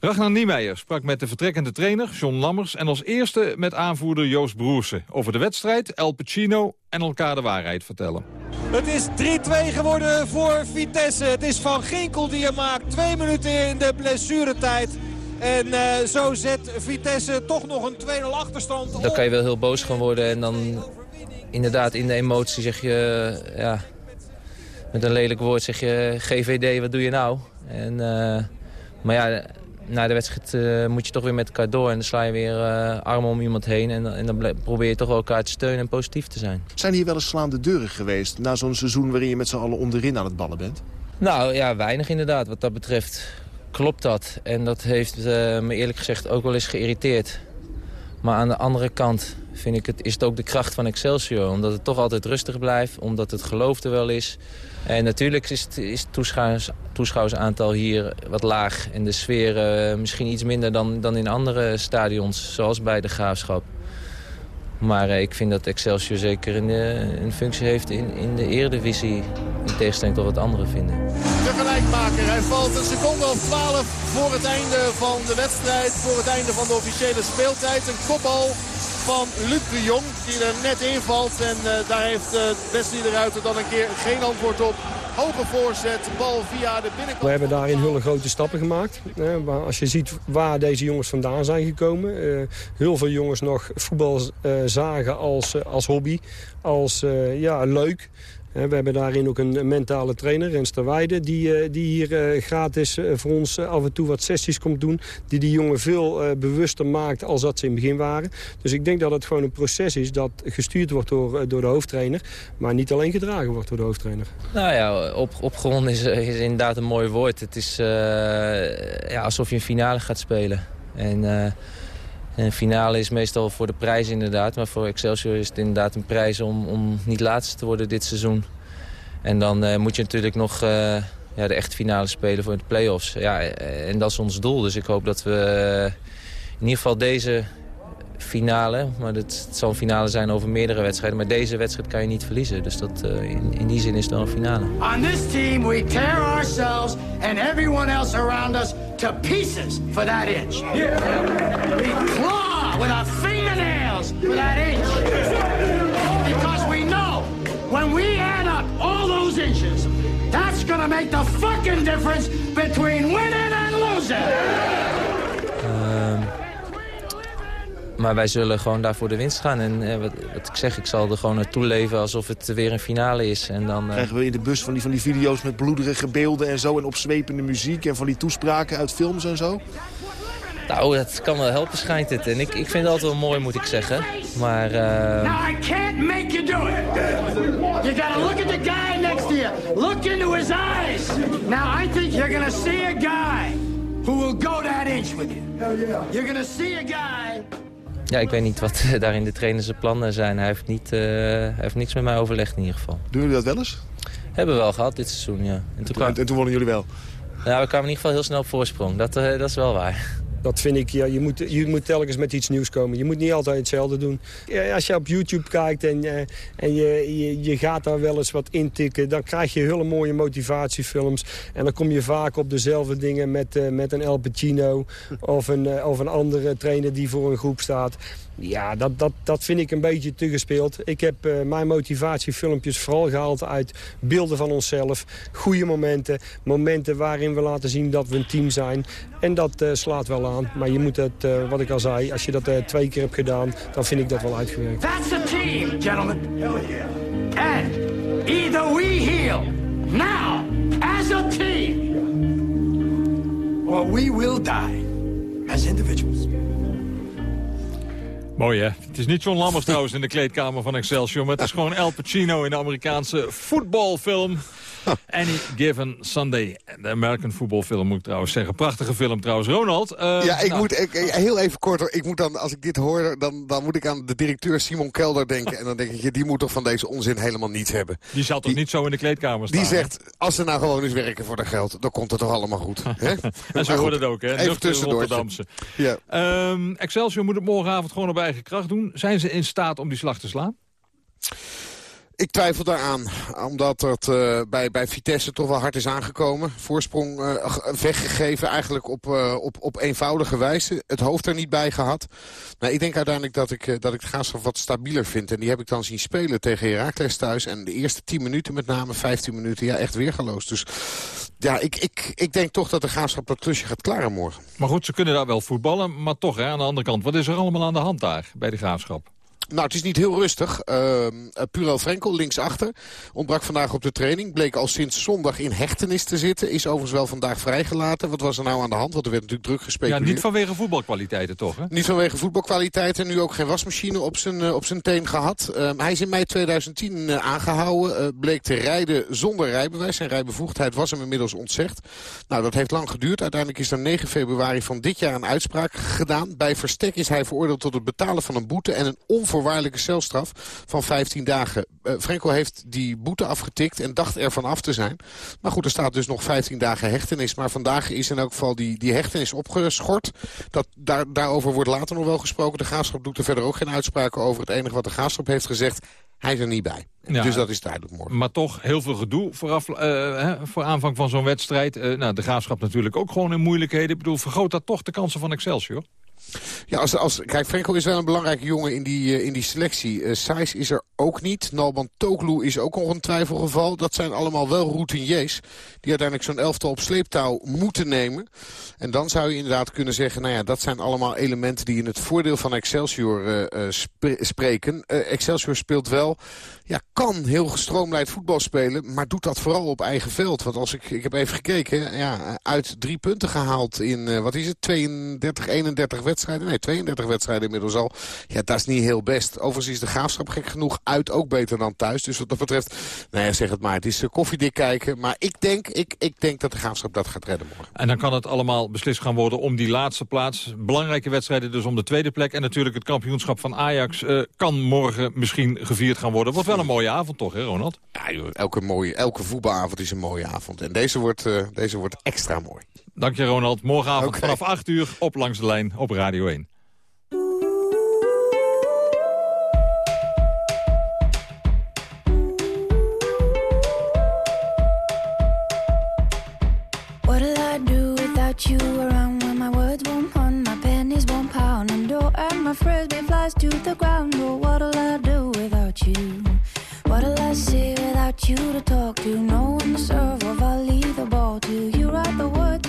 Ragnar Niemeyer sprak met de vertrekkende trainer John Lammers... en als eerste met aanvoerder Joost Broersen. Over de wedstrijd, El Pacino en elkaar de waarheid vertellen. Het is 3-2 geworden voor Vitesse. Het is Van Ginkel die er maakt. Twee minuten in de blessuretijd. En uh, zo zet Vitesse toch nog een 2-0 achterstand op. Dan kan je wel heel boos gaan worden. En dan inderdaad in de emotie zeg je... Ja, met een lelijk woord zeg je... GVD, wat doe je nou? En, uh, maar ja, na de wedstrijd uh, moet je toch weer met elkaar door. En dan sla je weer uh, armen om iemand heen. En, en dan probeer je toch wel elkaar te steunen en positief te zijn. Zijn hier wel eens slaande deuren geweest... na zo'n seizoen waarin je met z'n allen onderin aan het ballen bent? Nou ja, weinig inderdaad wat dat betreft klopt dat. En dat heeft uh, me eerlijk gezegd ook wel eens geïrriteerd. Maar aan de andere kant vind ik het, is het ook de kracht van Excelsior. Omdat het toch altijd rustig blijft, omdat het geloof er wel is. En natuurlijk is het, is toeschouwersaantal hier wat laag. En de sfeer uh, misschien iets minder dan, dan in andere stadions, zoals bij de Graafschap. Maar uh, ik vind dat Excelsior zeker een, een functie heeft in, in de eredivisie. In tegenstelling tot wat anderen vinden. De gelijkmaker. Hij valt een seconde of 12 voor het einde van de wedstrijd. Voor het einde van de officiële speeltijd. Een kopbal van Luc de Jong die er net invalt. En uh, daar heeft uh, Wesley de Ruiter dan een keer geen antwoord op. Hoge voorzet, bal via de binnenkant. We hebben daarin hele grote stappen gemaakt. Als je ziet waar deze jongens vandaan zijn gekomen. heel veel jongens nog voetbal zagen als, als hobby, als ja, leuk. We hebben daarin ook een mentale trainer, Rens Weide, die, die hier gratis voor ons af en toe wat sessies komt doen. Die die jongen veel bewuster maakt als dat ze in het begin waren. Dus ik denk dat het gewoon een proces is dat gestuurd wordt door, door de hoofdtrainer. Maar niet alleen gedragen wordt door de hoofdtrainer. Nou ja, op, opgewonden is, is inderdaad een mooi woord. Het is ja, alsof je een finale gaat spelen. En... een finale is meestal voor de prijs inderdaad. Maar voor Excelsior is het inderdaad een prijs om, om niet laatste te worden dit seizoen. En dan uh, moet je natuurlijk nog uh, ja, de echte finale spelen voor de play-offs. Ja, en dat is ons doel. Dus ik hoop dat we in ieder geval deze finale... maar het, het zal een finale zijn over meerdere wedstrijden... maar deze wedstrijd kan je niet verliezen. Dus dat, in, in die zin is het dan een finale. On this team we tear ourselves and everyone else around us to pieces for that inch. Yeah. We claw with our fingernails for that inch. Because we know when we add up all those inches, that's gonna make the fucking difference between winning and losing. Um, maar wij zullen gewoon daar voor de winst gaan. En eh, wat, wat, ik zeg, ik zal er gewoon naartoe leven alsof het weer een finale is. En dan, uh... Krijgen we in de bus van die, van die video's met bloederige beelden en zo... en opzwepende muziek en van die toespraken uit films en zo? Nou, dat kan wel helpen, schijnt het. En ik, ik vind het altijd wel mooi, moet ik zeggen. Maar... Uh... Now, I can't make you do it. You gotta look at the guy next to you. Look into his eyes. Now, I think you're gonna see a guy who will go that inch with you. You're gonna see a guy... Ja, ik weet niet wat [LAUGHS] daarin de trainers plannen zijn. Hij heeft, niet, uh, hij heeft niks met mij overlegd in ieder geval. Doen jullie dat wel eens? Hebben we wel gehad dit seizoen, ja. En toen, en toen wonnen jullie wel? Ja, we kwamen in ieder geval heel snel op voorsprong. Dat, uh, dat is wel waar. Dat vind ik, ja, je moet, je moet telkens met iets nieuws komen. Je moet niet altijd hetzelfde doen. Als je op YouTube kijkt en, uh, en je, je, gaat daar wel eens wat intikken... dan krijg je hele mooie motivatiefilms. En dan kom je vaak op dezelfde dingen met, uh, met een El Pacino... of een, uh, of een andere trainer die voor een groep staat. Ja, dat, dat, dat vind ik een beetje te gespeeld. Ik heb mijn motivatiefilmpjes vooral gehaald uit beelden van onszelf. Goede momenten. Momenten waarin we laten zien dat we een team zijn. En dat slaat wel aan. Maar je moet het, uh, wat ik al zei, als je dat twee keer hebt gedaan... dan vind ik dat wel uitgewerkt. That's a team, gentlemen. Hell yeah. And either we heal now as a team... or we will die as individuals. Mooi, hè? Het is niet John Lammers trouwens in de kleedkamer van Excelsior... maar het is gewoon El Pacino in de Amerikaanse voetbalfilm... [LAUGHS] Any Given Sunday. De American voetbalfilm moet ik trouwens zeggen. Prachtige film trouwens. Ronald? Uh, ja, ik nou. moet ik, heel even kort. Ik moet dan, als ik dit hoor, dan, dan moet ik aan de directeur Simon Kelder denken. en dan denk ik, die moet toch van deze onzin helemaal niets hebben. Die zal toch niet zo in de kleedkamer staan? Die zegt, als ze nou gewoon eens werken voor de geld, dan komt het toch allemaal goed. hè? [LAUGHS] en zo hoort het ook, hè? Even tussendoor. Ja. Um, Excelsior moet het morgenavond gewoon op eigen kracht doen. Zijn ze in staat om die slag te slaan? Ik twijfel daaraan, omdat het uh, bij, bij Vitesse toch wel hard is aangekomen. Voorsprong uh, weggegeven eigenlijk op, uh, op, op eenvoudige wijze. Het hoofd er niet bij gehad. Nou, ik denk uiteindelijk dat ik, dat ik de Graafschap wat stabieler vind. En die heb ik dan zien spelen tegen Heracles thuis. En de eerste 10 minuten met name, 15 minuten, ja echt weergeloos. Dus ja, ik, ik, ik denk toch dat de Graafschap dat klusje gaat klaren morgen. Maar goed, ze kunnen daar wel voetballen. Maar toch, hè, aan de andere kant, wat is er allemaal aan de hand daar bij de Graafschap? Nou, het is niet heel rustig. Uh, Puro Frenkel, linksachter, ontbrak vandaag op de training. Bleek al sinds zondag in hechtenis te zitten. Is overigens wel vandaag vrijgelaten. Wat was er nou aan de hand? Want er werd natuurlijk druk gespeeld. Ja, niet vanwege voetbalkwaliteiten toch, hè? Niet vanwege voetbalkwaliteiten. En nu ook geen wasmachine op zijn, uh, op zijn teen gehad. Uh, hij is in mei 2010 uh, aangehouden. bleek te rijden zonder rijbewijs. Zijn rijbevoegdheid was hem inmiddels ontzegd. Nou, dat heeft lang geduurd. Uiteindelijk is er 9 februari van dit jaar een uitspraak gedaan. Bij verstek is hij veroordeeld tot het betalen van een boete en een onvoorwaardelijke celstraf van 15 dagen. Uh, Frenkel heeft die boete afgetikt en dacht ervan af te zijn. Maar goed, er staat dus nog 15 dagen hechtenis. Maar vandaag is in elk geval die, die hechtenis opgeschort. Dat, daar, daarover wordt later nog wel gesproken. De Graafschap doet er verder ook geen uitspraken over. Het enige wat de Graafschap heeft gezegd, hij is er niet bij. Ja, dus dat is duidelijk morgen. Maar toch heel veel gedoe vooraf, uh, hè, voor aanvang van zo'n wedstrijd. Uh, nou, de Graafschap natuurlijk ook gewoon in moeilijkheden. Ik bedoel, vergroot dat toch de kansen van Excelsior? Ja, als, als, kijk, Frenkel is wel een belangrijke jongen in die, uh, in die selectie. Uh, Sijs is er ook niet. Nalban Toglu is ook nog een twijfelgeval. Dat zijn allemaal wel routiniers die uiteindelijk zo'n elftal op sleeptouw moeten nemen. En dan zou je inderdaad kunnen zeggen... nou ja, dat zijn allemaal elementen die in het voordeel van Excelsior sp spreken. Excelsior speelt wel... Ja, kan heel gestroomlijnd voetbal spelen, maar doet dat vooral op eigen veld. Want als ik, ik heb even gekeken, ja, uit drie punten gehaald in, wat is het, 32, 31 wedstrijden? Nee, 32 wedstrijden inmiddels al. Ja, dat is niet heel best. Overigens is de graafschap gek genoeg uit ook beter dan thuis. Dus wat dat betreft, nou ja, zeg het maar, het is koffiedik kijken. Maar ik denk, ik, ik denk dat de graafschap dat gaat redden morgen. En dan kan het allemaal beslist gaan worden om die laatste plaats. Belangrijke wedstrijden dus om de tweede plek. En natuurlijk het kampioenschap van Ajax uh, kan morgen misschien gevierd gaan worden. Wordt wel een mooie avond toch, hè Ronald? Ja, joh, elke, mooie, elke voetbalavond is een mooie avond. En deze wordt, uh, deze wordt extra mooi. Dank je Ronald. Morgenavond okay. vanaf 8 uur op Langs de Lijn op Radio 1. you around when my words won't pun, my pennies won't pound, and door and my frisbee flies to the ground. Oh, Say without you to talk to? No one to serve or I'll leave the ball to. You write the words,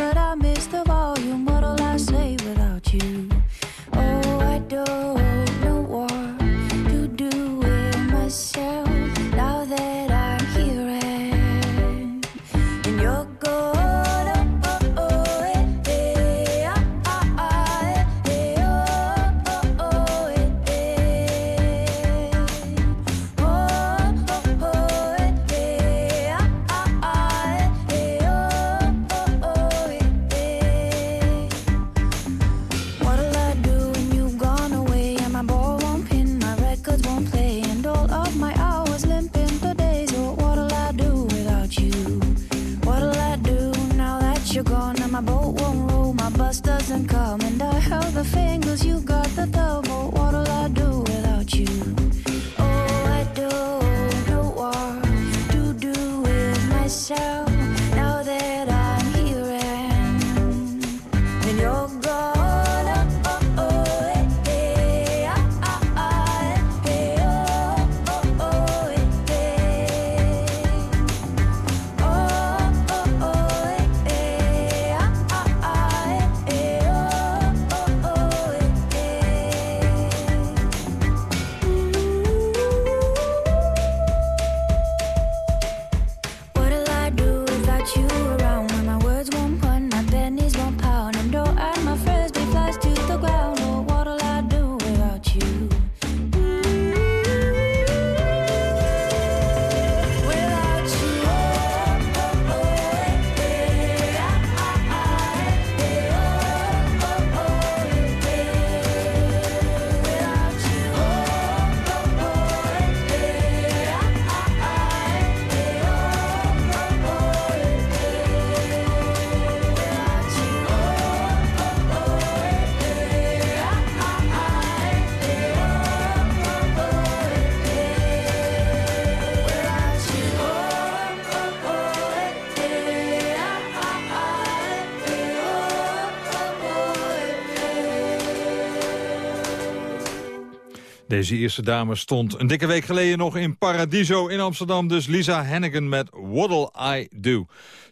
Deze eerste dame stond een dikke week geleden nog in Paradiso in Amsterdam. Dus Lisa Hennigan met What'll I Do.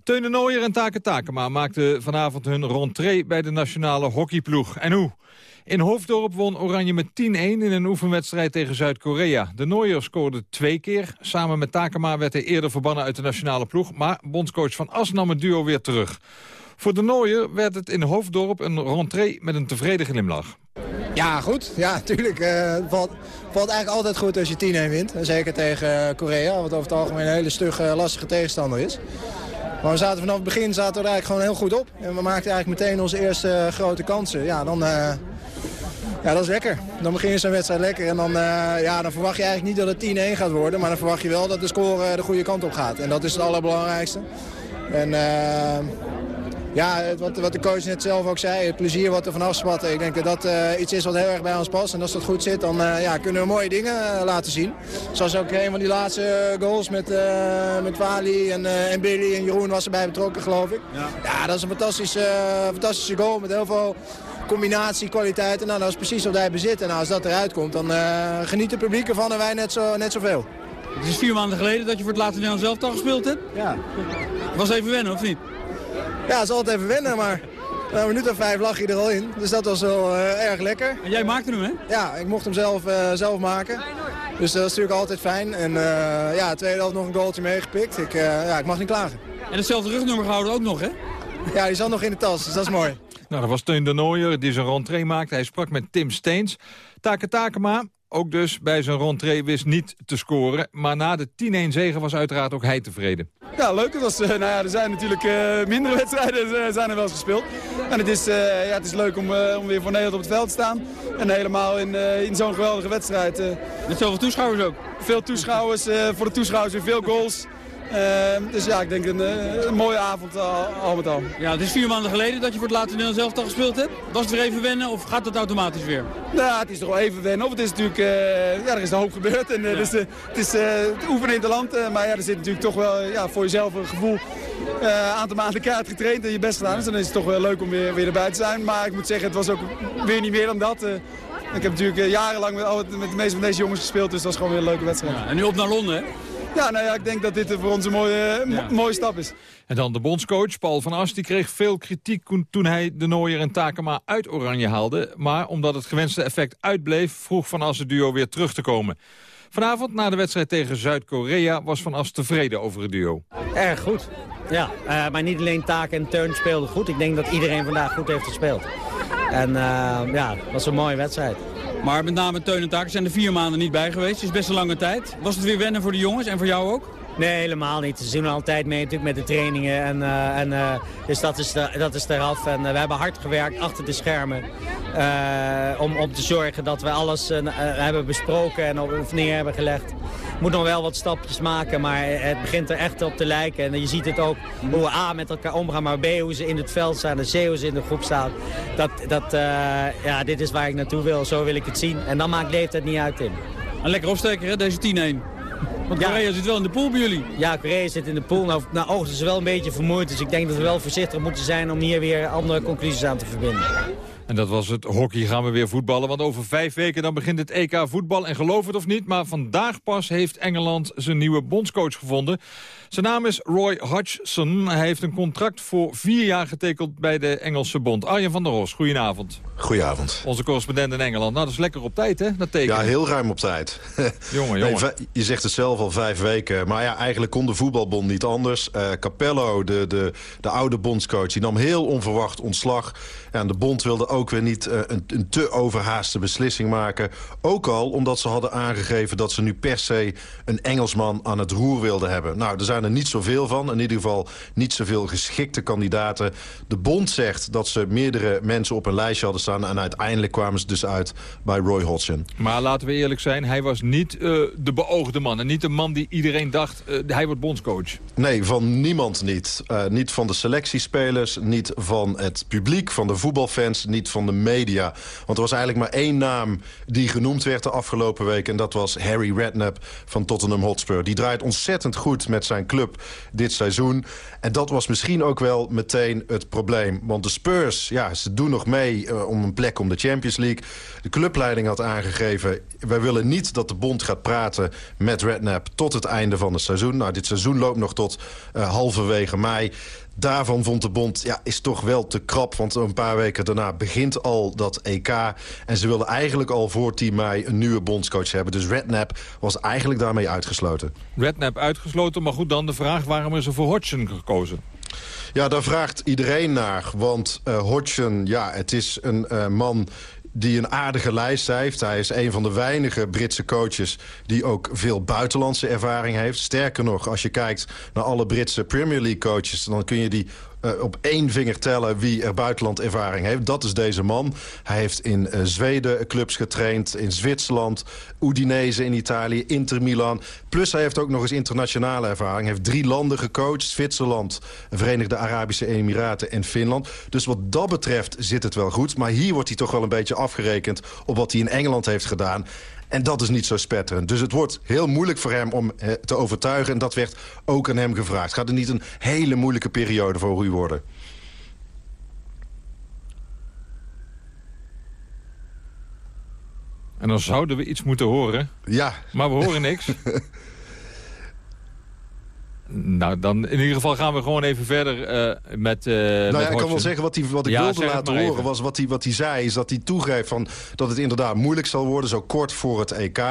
Teun de Nooier en Take Takema maakten vanavond hun rentree bij de nationale hockeyploeg. En hoe? In Hoofddorp won Oranje met 10-1 in een oefenwedstrijd tegen Zuid-Korea. De Nooier scoorde twee keer. Samen met Takema werd hij eerder verbannen uit de nationale ploeg. Maar bondscoach Van As nam het duo weer terug. Voor de Nooier werd het in Hoofddorp een rentree met een tevreden glimlach. Ja, goed. Ja, tuurlijk. eh, Het valt, valt eigenlijk altijd goed als je 10-1 wint. Zeker tegen eh, Korea, wat over het algemeen een hele stug eh, lastige tegenstander is. Maar we zaten vanaf het begin zaten we er eigenlijk gewoon heel goed op. En we maakten eigenlijk meteen onze eerste eh, grote kansen. Ja, dan, eh, ja, dat is lekker. Dan begin je zo'n wedstrijd lekker. En dan, eh, ja, dan verwacht je eigenlijk niet dat het 10-1 gaat worden. Maar dan verwacht je wel dat de score eh, de goede kant op gaat. En dat is het allerbelangrijkste. En eh, ja, wat, wat de coach net zelf ook zei, het plezier wat er vanaf spatte. Ik denk dat dat eh, iets is wat heel erg bij ons past. En als dat goed zit, dan eh, ja, kunnen we mooie dingen eh, laten zien. Zoals ook een van die laatste goals met, eh met Wali en, eh, en Billy en Jeroen was erbij betrokken, geloof ik. Ja, dat is een fantastische, fantastische goal met heel veel combinatie, kwaliteiten. Nou, dat is precies wat hij bezit. En nou, als dat eruit komt, dan eh, geniet het publiek ervan en wij net, zo, net zoveel. Het is vier maanden geleden dat je voor het laatste Nederlands elftal gespeeld hebt. Ja. Was even wennen, of niet? Ja, het is altijd even wennen, maar na een minuut of vijf lag hij er al in. Dus dat was wel eh, erg lekker. En jij maakte hem, hè? Ja, ik mocht hem zelf, eh, zelf maken. Dus dat is natuurlijk altijd fijn. En uh, ja, tweede helft nog een goaltje meegepikt. Ik, uh, ja, ik mag niet klagen. En hetzelfde rugnummer gehouden ook nog, hè? Ja, die zat nog in de tas, dus dat is mooi. Nou, dat was Teun de Nooier die zijn rentree maakte. Hij sprak met Tim Steens. Take Takema, ook dus bij zijn rentree, wist niet te scoren. Maar na de 10-1 zege was uiteraard ook hij tevreden. Ja, leuk. Het was, uh, nou ja, er zijn natuurlijk uh, mindere [LAUGHS] wedstrijden uh, zijn er wel eens gespeeld. En het is, ja, het is leuk om, om weer voor Nederland op het veld te staan. En helemaal in, in zo'n geweldige wedstrijd. Met zoveel toeschouwers ook? Veel toeschouwers. voor de toeschouwers weer veel goals. Uh, dus ja, ik denk een, een mooie avond al, al, met al. Ja, het is vier maanden geleden dat je voor het laatste Nederlands elftal gespeeld hebt. Was het weer even wennen of gaat dat automatisch weer? Nou, het is toch wel even wennen. Of het is natuurlijk, uh, ja, er is een hoop gebeurd. En, uh, ja. dus, het is het oefenen in het land. maar ja, er zit natuurlijk toch wel ja, voor jezelf een gevoel. Een aantal maanden kaart getraind en je best gedaan. Dus dan is het toch wel leuk om weer, weer erbij te zijn. Maar ik moet zeggen, het was ook weer niet meer dan dat. ik heb natuurlijk jarenlang met, met de meeste van deze jongens gespeeld. Dus dat is gewoon weer een leuke wedstrijd. Ja, en nu op naar Londen, hè? Ja, nou ja, ik denk dat dit voor ons een mooie, ja. mooie stap is. En dan de bondscoach, Paul van As, die kreeg veel kritiek toen hij de Nooier en Takema uit Oranje haalde. Maar omdat het gewenste effect uitbleef, vroeg Van As het duo weer terug te komen. Vanavond, na de wedstrijd tegen Zuid-Korea, was Van As tevreden over het duo. Erg goed. Ja, uh, maar niet alleen Taak en Teun speelden goed. Ik denk dat iedereen vandaag goed heeft gespeeld. En uh, ja, het was een mooie wedstrijd. Maar met name Teun en zijn er vier maanden niet bij geweest. Is best een lange tijd. Was het weer wennen voor de jongens en voor jou ook? Nee, helemaal niet. Ze doen altijd mee natuurlijk met de trainingen. En, uh, en, uh, dus dat is, dat is eraf. En uh, we hebben hard gewerkt achter de schermen. om, om te zorgen dat we alles hebben besproken en op neer hebben gelegd. Moet nog wel wat stapjes maken, maar het begint er echt op te lijken. En je ziet het ook hoe we A met elkaar omgaan, maar B hoe ze in het veld staan en C hoe ze in de groep staan. Dat, dat, ja, dit is waar ik naartoe wil, zo wil ik het zien. En dan maakt leeftijd niet uit, Tim. Een lekker opsteker, deze 10-1. Want Korea ja. zit wel in de pool bij jullie. Ja, Korea zit in de pool. Nou, nou ze is wel een beetje vermoeid. Dus ik denk dat we wel voorzichtig moeten zijn om hier weer andere conclusies aan te verbinden. En dat was het hockey. Gaan we weer voetballen. Want over vijf weken dan begint het EK voetbal. En geloof het of niet, maar vandaag pas heeft Engeland zijn nieuwe bondscoach gevonden. Zijn naam is Roy Hodgson. Hij heeft een contract voor vier jaar getekend bij de Engelse bond. Arjen van der Ros, goedenavond. Goedenavond. Onze correspondent in Engeland. Nou, dat is lekker op tijd, hè, dat tekenen. Ja, heel ruim op tijd. [LAUGHS] jongen, jongen. Nee, je zegt het zelf al vijf weken. Maar ja, eigenlijk kon de voetbalbond niet anders. Uh, Capello, de, de, de oude bondscoach, die nam heel onverwacht ontslag. En de bond wilde ook weer niet uh, een, een te overhaaste beslissing maken. Ook al omdat ze hadden aangegeven dat ze nu per se een Engelsman aan het roer wilden hebben. Nou, er zijn er niet zoveel van. In ieder geval niet zoveel geschikte kandidaten. De bond zegt dat ze meerdere mensen op een lijstje hadden staan. En uiteindelijk kwamen ze dus uit bij Roy Hodgson. Maar laten we eerlijk zijn, hij was niet uh, de beoogde man. En niet de man die iedereen dacht, uh, hij wordt bondscoach. Nee, van niemand niet. Uh, niet van de selectiespelers, niet van het publiek, van de voetbalfans... niet van de media. Want er was eigenlijk maar één naam die genoemd werd de afgelopen week... en dat was Harry Redknapp van Tottenham Hotspur. Die draait ontzettend goed met zijn club dit seizoen. En dat was misschien ook wel meteen het probleem. Want de Spurs, ja, ze doen nog mee uh, om een plek om de Champions League. De clubleiding had aangegeven... wij willen niet dat de bond gaat praten met Redknapp tot het einde van het seizoen. Nou, dit seizoen loopt nog tot uh, halverwege mei. Daarvan vond de bond, ja, is toch wel te krap. Want een paar weken daarna begint al dat EK. En ze wilden eigenlijk al voor 10 mei een nieuwe bondscoach hebben. Dus Redknapp was eigenlijk daarmee uitgesloten. Redknapp uitgesloten, maar goed dan de vraag... waarom is er voor Hodgson gekozen? Ja, daar vraagt iedereen naar. Want uh, Hodgson, ja, het is een uh, man die een aardige lijst heeft. Hij is een van de weinige Britse coaches die ook veel buitenlandse ervaring heeft. Sterker nog, als je kijkt naar alle Britse Premier League coaches... dan kun je die uh, op één vinger tellen wie er buitenlandervaring heeft. Dat is deze man. Hij heeft in uh, Zweden clubs getraind, in Zwitserland, Udinese in Italië, Inter Milan. Plus hij heeft ook nog eens internationale ervaring. Hij heeft drie landen gecoacht, Zwitserland, Verenigde Arabische Emiraten en Finland. Dus wat dat betreft zit het wel goed. Maar hier wordt hij toch wel een beetje afgerekend op wat hij in Engeland heeft gedaan. En dat is niet zo spetterend. Dus het wordt heel moeilijk voor hem om eh, te overtuigen. En dat werd ook aan hem gevraagd. Gaat er niet een hele moeilijke periode voor u worden? En dan zouden we iets moeten horen. Ja. Maar we horen niks. [LAUGHS] Nou, dan in ieder geval gaan we gewoon even verder uh, met uh, Nou ja, ik kan wel zeggen, wat, die, wat ik ja, wilde laten horen... was wat hij wat zei, is dat hij toegeeft van, dat het inderdaad moeilijk zal worden... zo kort voor het EK.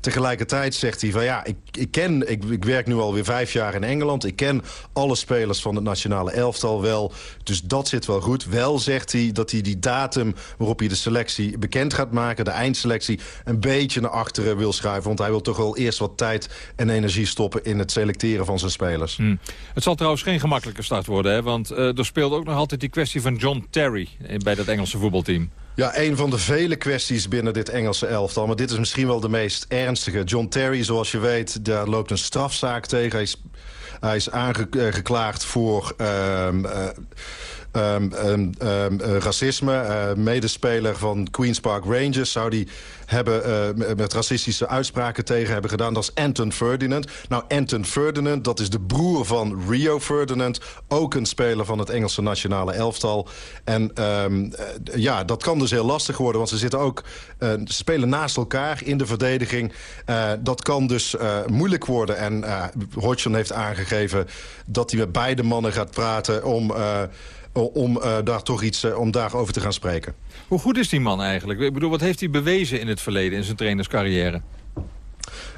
Tegelijkertijd zegt hij van ja, ik, ik ken... Ik, ik werk nu alweer vijf jaar in Engeland. Ik ken alle spelers van het nationale elftal wel. Dus dat zit wel goed. Wel zegt hij dat hij die datum waarop hij de selectie bekend gaat maken... de eindselectie, een beetje naar achteren wil schuiven. Want hij wil toch wel eerst wat tijd en energie stoppen... in het selecteren van zijn spelers. Hmm. Het zal trouwens geen gemakkelijke start worden, hè? want uh, er speelt ook nog altijd die kwestie van John Terry bij dat Engelse voetbalteam. Ja, een van de vele kwesties binnen dit Engelse elftal. Maar dit is misschien wel de meest ernstige. John Terry, zoals je weet, daar loopt een strafzaak tegen. Hij is, hij is aangeklaagd voor... Um, uh, Um, um, racisme. Uh, medespeler van Queen's Park Rangers zou die hebben uh, met racistische uitspraken tegen hebben gedaan. Dat is Anton Ferdinand. Nou, Anton Ferdinand, dat is de broer van Rio Ferdinand. Ook een speler van het Engelse nationale elftal. En ja, dat kan dus heel lastig worden. Want ze zitten ook, ze spelen naast elkaar in de verdediging. dat kan dus moeilijk worden. En Hodgson heeft aangegeven dat hij met beide mannen gaat praten om om uh, daar toch iets uh, om daarover te gaan spreken. Hoe goed is die man eigenlijk? Ik bedoel, wat heeft hij bewezen in het verleden in zijn trainerscarrière?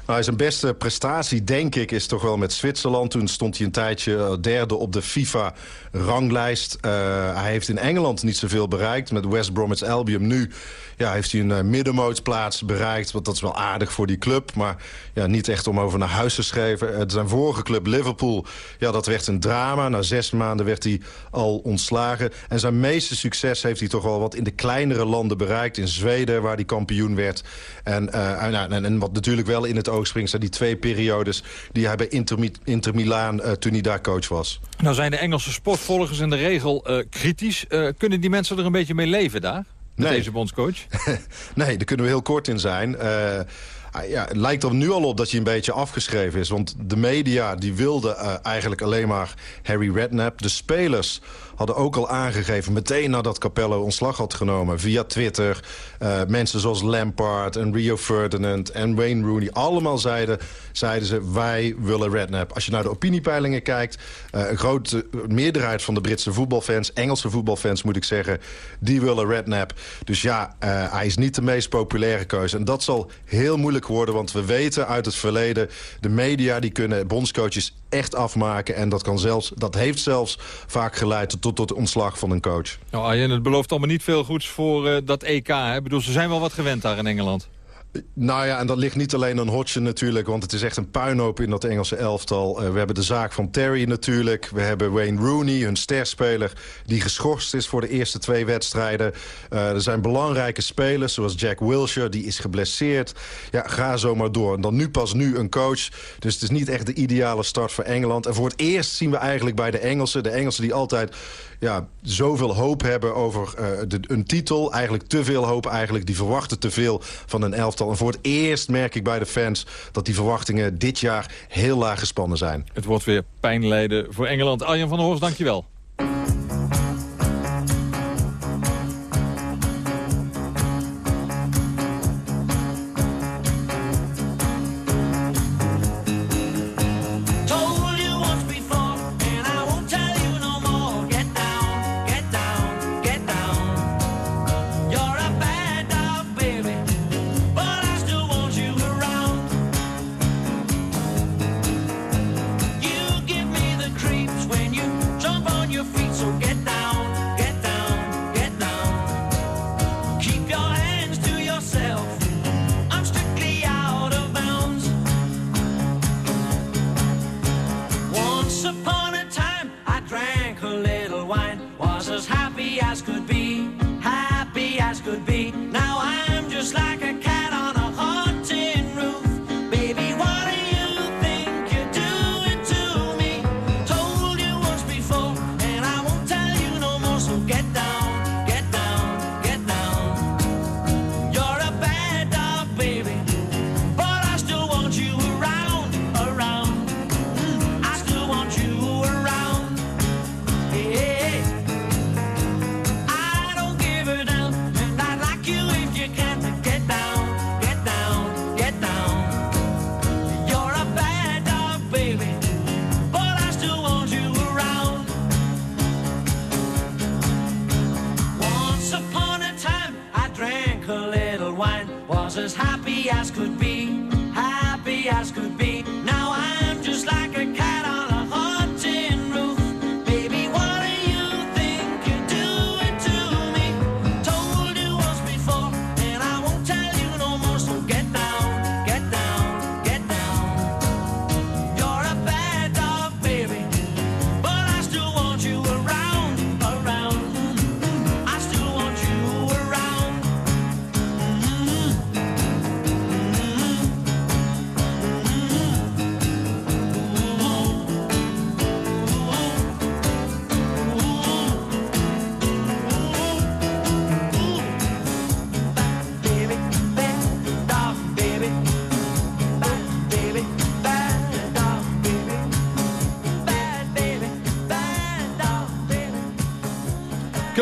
Nou, zijn beste prestatie, denk ik, is toch wel met Zwitserland. Toen stond hij een tijdje derde op de FIFA-ranglijst. Uh, hij heeft in Engeland niet zoveel bereikt. Met West Bromwich Albion nu ja, heeft hij een uh, middenmootsplaats bereikt. Want dat is wel aardig voor die club. Maar ja, niet echt om over naar huis te schrijven. Zijn vorige club Liverpool, ja, dat werd een drama. Na zes maanden werd hij al ontslagen. En zijn meeste succes heeft hij toch wel wat in de kleinere landen bereikt. In Zweden, waar hij kampioen werd. En, en, en, en wat natuurlijk wel in het oog springt... zijn die twee periodes die hij bij Inter, Inter Milaan toen hij daar coach was. Nou zijn de Engelse sportvolgers in de regel kritisch. kunnen die mensen er een beetje mee leven daar? Met nee. deze bondscoach? [LAUGHS] nee, daar kunnen we heel kort in zijn. Uh, ja, het lijkt er nu al op dat hij een beetje afgeschreven is. Want de media die wilden uh, eigenlijk alleen maar Harry Redknapp. De spelers hadden ook al aangegeven... meteen nadat Capello ontslag had genomen via Twitter... Uh, mensen zoals Lampard en Rio Ferdinand en Wayne Rooney... allemaal zeiden, ze, wij willen Redknapp. Als je naar de opiniepeilingen kijkt... Uh, een grote meerderheid van de Britse voetbalfans... Engelse voetbalfans moet ik zeggen... die willen Redknapp. Dus ja, uh, hij is niet de meest populaire keuze. En dat zal heel moeilijk worden, want we weten uit het verleden... de media die kunnen bondscoaches echt afmaken. En dat, kan zelfs, dat heeft zelfs vaak geleid tot, tot ontslag van een coach. Nou Arjen, het belooft allemaal niet veel goeds voor uh, dat EK. Hè? Ik bedoel, ze zijn wel wat gewend daar in Engeland. Nou ja, en dat ligt niet alleen aan Hodgson natuurlijk... want het is echt een puinhoop in dat Engelse elftal. Uh, we hebben de zaak van Terry natuurlijk. We hebben Wayne Rooney, hun sterspeler... die geschorst is voor de eerste twee wedstrijden. Uh, er zijn belangrijke spelers, zoals Jack Wilshere... die is geblesseerd. Ja, ga zo maar door. En dan nu pas nu een coach. Dus het is niet echt de ideale start voor Engeland. En voor het eerst zien we eigenlijk bij de Engelsen... de Engelsen die altijd ja, zoveel hoop hebben over uh, de, een titel. Eigenlijk te veel hoop eigenlijk. Die verwachten te veel van een elftal. En voor het eerst merk ik bij de fans dat die verwachtingen dit jaar heel laag gespannen zijn. Het wordt weer pijn voor Engeland. Arjan van der Horst, dankjewel.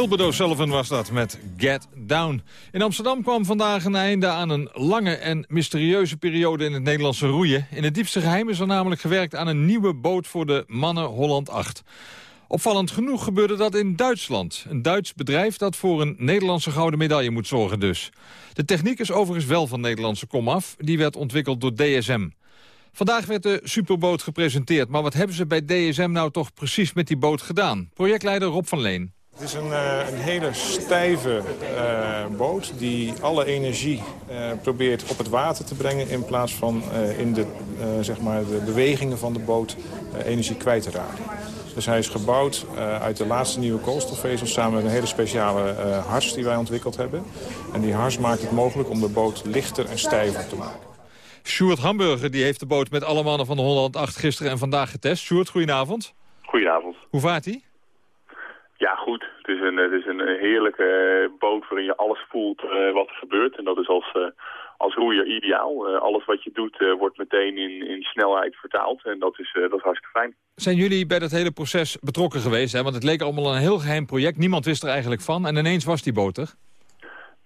Gilberto Sullivan was dat met Get Down. In Amsterdam kwam vandaag een einde aan een lange en mysterieuze periode in het Nederlandse roeien. In het diepste geheim is er namelijk gewerkt aan een nieuwe boot voor de mannen Holland 8. Opvallend genoeg gebeurde dat in Duitsland. Een Duits bedrijf dat voor een Nederlandse gouden medaille moet zorgen dus. De techniek is overigens wel van Nederlandse komaf. Die werd ontwikkeld door DSM. Vandaag werd de superboot gepresenteerd. Maar wat hebben ze bij DSM nou toch precies met die boot gedaan? Projectleider Rob van Leen. Het is een, uh, een hele stijve uh, boot die alle energie uh, probeert op het water te brengen... in plaats van in de, zeg maar de bewegingen van de boot energie kwijt te raken. Dus hij is gebouwd uit de laatste nieuwe koolstofvezels... samen met een hele speciale hars die wij ontwikkeld hebben. En die hars maakt het mogelijk om de boot lichter en stijver te maken. Sjoerd Hamburger die heeft de boot met alle mannen van de Holland 8 gisteren en vandaag getest. Sjoerd, goedenavond. Goedenavond. Hoe vaart hij? Ja, goed. Het is een, het is een heerlijke eh, boot waarin je alles voelt uh, wat er gebeurt. En dat is als, uh, als roeier ideaal. alles wat je doet wordt meteen in, in snelheid vertaald. En dat is, dat is hartstikke fijn. Zijn jullie bij dat hele proces betrokken geweest? Hè? Want het leek allemaal een heel geheim project. Niemand wist er eigenlijk van. En ineens was die boot er.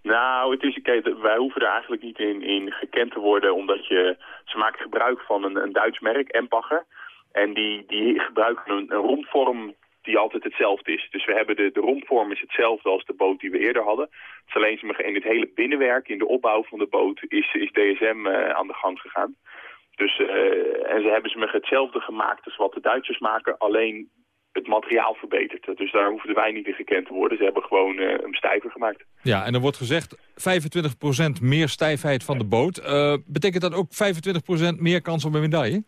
Nou, het is, kijk, wij hoeven er eigenlijk niet in, in gekend te worden. Omdat je, ze maken gebruik van een, een Duits merk, Empacher. En die, die gebruiken een, een rondvorm die altijd hetzelfde is. Dus we hebben de, de rondvorm is hetzelfde als de boot die we eerder hadden. Het is alleen in het hele binnenwerk, in de opbouw van de boot, is, is DSM eh, aan de gang gegaan. Dus, uh, en ze hebben ze hetzelfde gemaakt als wat de Duitsers maken, alleen het materiaal verbeterd. Dus daar hoefden wij niet in gekend te worden. Ze hebben gewoon uh, hem stijver gemaakt. Ja, en er wordt gezegd 25% meer stijfheid van de boot. Betekent dat ook 25% meer kans op een medaille?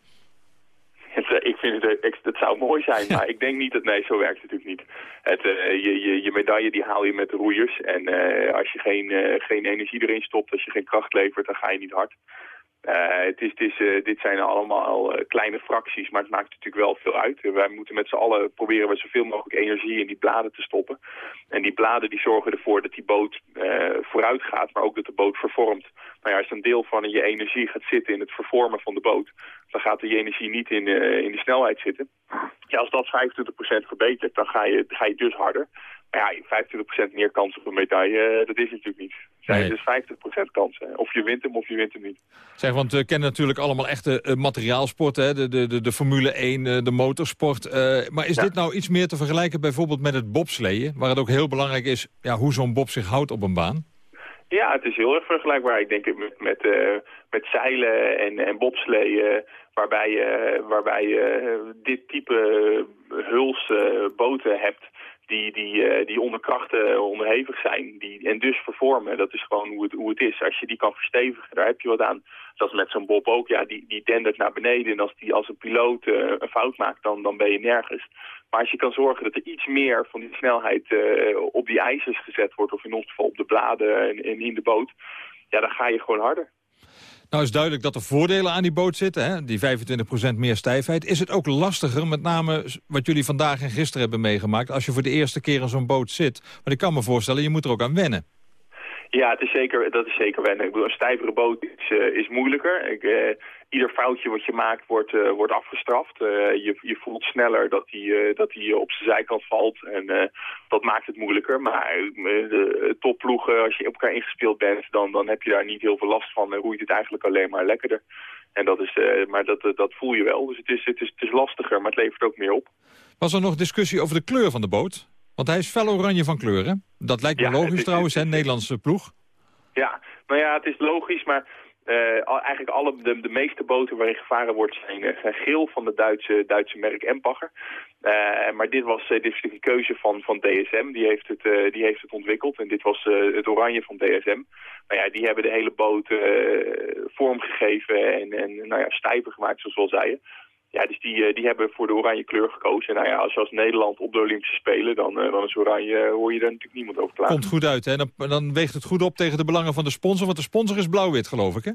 Het, ik vind het, het zou mooi zijn, [LAUGHS] maar ik denk niet dat... Nee, zo werkt het natuurlijk niet. Het, uh, je, je, je, medaille die haal je met de roeiers. En als je geen, geen energie erin stopt, als je geen kracht levert, dan ga je niet hard. Uh, het is, uh, dit zijn allemaal uh, kleine fracties, maar het maakt natuurlijk wel veel uit. wij moeten met z'n allen proberen we zoveel mogelijk energie in die bladen te stoppen. En die bladen die zorgen ervoor dat die boot vooruit gaat, maar ook dat de boot vervormt. Nou ja, als een deel van je energie gaat zitten in het vervormen van de boot, dan gaat die energie niet in, in de snelheid zitten. Ja, als dat 25% verbetert, dan ga je, ga je dus harder. Ja, 25% meer kans op een medaille, dat is natuurlijk niet. Zijn dus 50% kans. Of je wint hem of je wint hem niet. Zeg, want we kennen natuurlijk allemaal echte uh, materiaalsporten. De, de, de, de Formule 1, uh, de motorsport. Uh, maar is dit nou iets meer te vergelijken bijvoorbeeld met het bobsleeën? Waar het ook heel belangrijk is ja, hoe zo'n bob zich houdt op een baan? Ja, het is heel erg vergelijkbaar. Ik denk met, met, met zeilen en, en bobsleeën waarbij je, waarbij dit type hulsboten hebt die, die, uh, die onder krachten onderhevig zijn die, en dus vervormen. Dat is gewoon hoe het, hoe het is. Als je die kan verstevigen, daar heb je wat aan. Zoals met zo'n Bob ook, ja, die, die dendert naar beneden. En als die als een piloot uh, een fout maakt, dan, dan ben je nergens. Maar als je kan zorgen dat er iets meer van die snelheid op die ijzers gezet wordt... of in ons geval op de bladen en, en in de boot... ja, dan ga je gewoon harder. Nou is duidelijk dat er voordelen aan die boot zitten, hè? die 25% meer stijfheid. Is het ook lastiger, met name wat jullie vandaag en gisteren hebben meegemaakt... als je voor de eerste keer in zo'n boot zit? Maar ik kan me voorstellen, je moet er ook aan wennen. Ja, het is zeker, dat is zeker wennen. Ik bedoel, een stijvere boot is, uh, is moeilijker. Ik, uh, ieder foutje wat je maakt wordt, uh, wordt afgestraft. je, je voelt sneller dat hij dat die op zijn zijkant valt. En dat maakt het moeilijker. Maar de topploegen, als je op elkaar ingespeeld bent, dan, dan heb je daar niet heel veel last van. En roeit het eigenlijk alleen maar lekkerder. En dat is, maar dat, dat voel je wel. Dus het is, het, is, het is lastiger, maar het levert ook meer op. Was er nog discussie over de kleur van de boot? Want hij is fel oranje van kleur, hè? Dat lijkt me ja, logisch trouwens, hè, Nederlandse ploeg. Ja, nou ja, het is logisch, maar uh, eigenlijk alle, de, de, meeste boten waarin gevaren wordt zijn, zijn geel van de Duitse, Duitse merk Empacher. Uh, maar dit was, dit is een keuze van, van DSM, die heeft, het, die heeft het ontwikkeld. En dit was het oranje van DSM. Nou ja, die hebben de hele boot vormgegeven en, en nou ja, stijver gemaakt, zoals we al zeiden. Ja, dus die, eh, die hebben voor de oranje kleur gekozen. Nou ja, als je als Nederland op de Olympische Spelen, dan, uh, dan is oranje, eh, hoor je daar natuurlijk niemand over klagen. Komt goed uit, hè? Dan, dan weegt het goed op tegen de belangen van de sponsor, want de sponsor is blauw-wit, geloof ik, hè?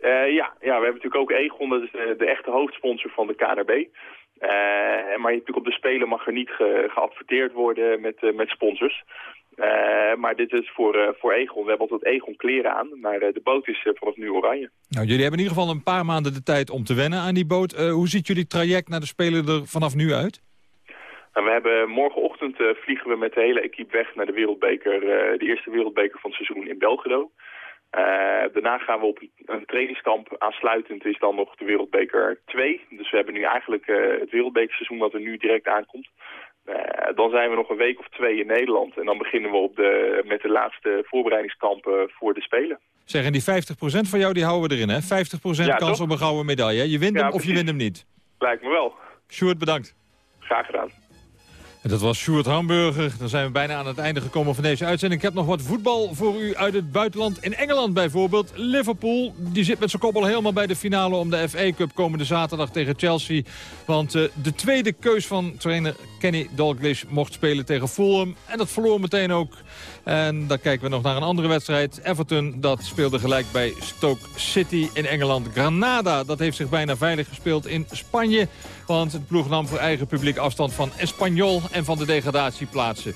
Uh, ja, ja, we hebben natuurlijk ook Egon, dat is de, de echte hoofdsponsor van de KNRB. Uh, maar natuurlijk op de Spelen mag er niet ge, geadverteerd worden met, uh, met sponsors. Uh, maar dit is voor, uh, voor Egon. We hebben altijd Egon kleren aan, maar uh, de boot is vanaf nu oranje. Nou, jullie hebben in ieder geval een paar maanden de tijd om te wennen aan die boot. hoe ziet jullie traject naar de Spelen er vanaf nu uit? Nou, we hebben morgenochtend vliegen we met de hele equipe weg naar de wereldbeker, de eerste wereldbeker van het seizoen in Belgrado. daarna gaan we op een trainingskamp. Aansluitend is dan nog de wereldbeker 2. Dus we hebben nu eigenlijk het wereldbekerseizoen wat er nu direct aankomt. Uh, dan zijn we nog een week of twee in Nederland. En dan beginnen we op de, met de laatste voorbereidingskampen voor de Spelen. Zeg, en die 50% van jou die houden we erin, hè? 50% ja, kans op een gouden medaille. Je wint hem of je wint hem niet. Lijkt me wel. Sjoerd, bedankt. Graag gedaan. Dat was Sjoerd Hamburger. Dan zijn we bijna aan het einde gekomen van deze uitzending. Ik heb nog wat voetbal voor u uit het buitenland. In Engeland bijvoorbeeld. Liverpool, die zit met zijn koppel helemaal bij de finale om de FA Cup komende zaterdag tegen Chelsea. Want uh, de tweede keus van trainer Kenny Dalglish mocht spelen tegen Fulham. En dat verloor meteen ook. En dan kijken we nog naar een andere wedstrijd. Everton, dat speelde gelijk bij Stoke City in Engeland. Granada, dat heeft zich bijna veilig gespeeld in Spanje. Want het ploeg nam voor eigen publiek afstand van Espanyol en van de degradatieplaatsen.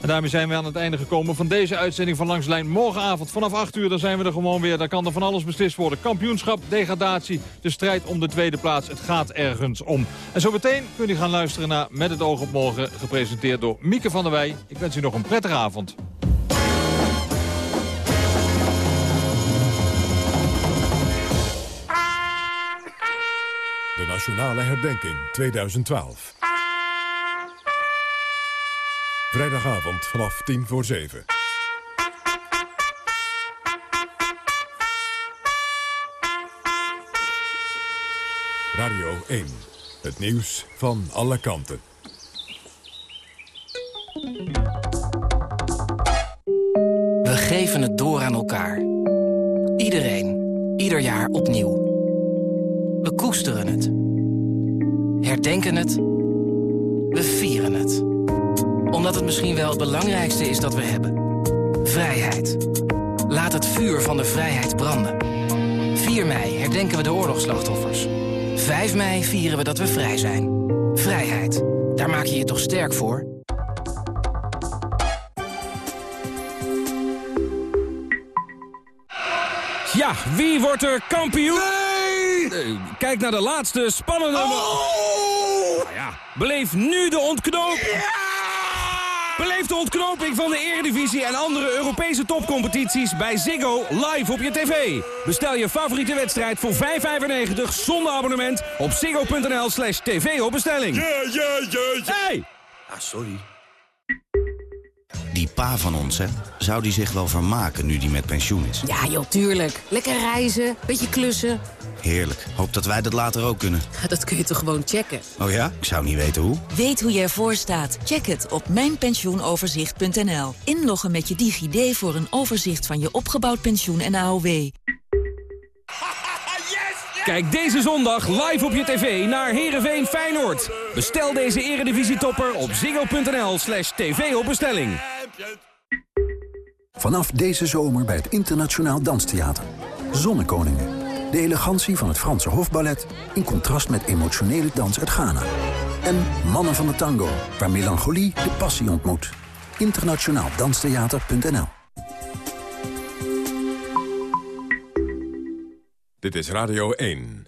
En daarmee zijn we aan het einde gekomen van deze uitzending van Langslijn. Morgenavond vanaf 8 uur, dan zijn we er gewoon weer. Daar kan er van alles beslist worden. Kampioenschap, degradatie, de strijd om de tweede plaats. Het gaat ergens om. En zo meteen kunt u gaan luisteren naar Met het oog op morgen. Gepresenteerd door Mieke van der Wij. Ik wens u nog een prettige avond. De Nationale Herdenking 2012. Vrijdagavond vanaf 10 voor 7. Radio 1. Het nieuws van alle kanten. We geven het door aan elkaar. Iedereen, ieder jaar opnieuw. We koesteren het. Herdenken het. We vieren omdat het misschien wel het belangrijkste is dat we hebben. Vrijheid. Laat het vuur van de vrijheid branden. 4 mei herdenken we de oorlogsslachtoffers. 5 mei vieren we dat we vrij zijn. Vrijheid. Daar maak je je toch sterk voor? Ja, wie wordt er kampioen? Nee! kijk naar de laatste spannende... Oh! Ja, beleef nu de ontknoping. Beleef de ontknoping van de Eredivisie en andere Europese topcompetities bij Ziggo live op je tv. Bestel je favoriete wedstrijd voor 5,95 zonder abonnement op ziggo.nl slash tv op bestelling. Hey! Ah, sorry. Die pa van ons, hè? Zou die zich wel vermaken nu die met pensioen is? Ja, joh, tuurlijk. Lekker reizen, beetje klussen. Heerlijk. Hoop dat wij dat later ook kunnen. Dat kun je toch gewoon checken? Oh ja? Ik zou niet weten hoe. Weet hoe je ervoor staat? Check het op mijnpensioenoverzicht.nl. Inloggen met je DigiD voor een overzicht van je opgebouwd pensioen en AOW. Kijk deze zondag live op je tv naar Heerenveen Feyenoord. Bestel deze eredivisietopper op ziggo.nl slash tv op bestelling. Vanaf deze zomer bij het Internationaal Danstheater. Zonnekoningen. De elegantie van het Franse hofballet... in contrast met emotionele dans uit Ghana. En Mannen van de Tango, waar melancholie de passie ontmoet. Internationaaldanstheater.nl Dit is Radio 1.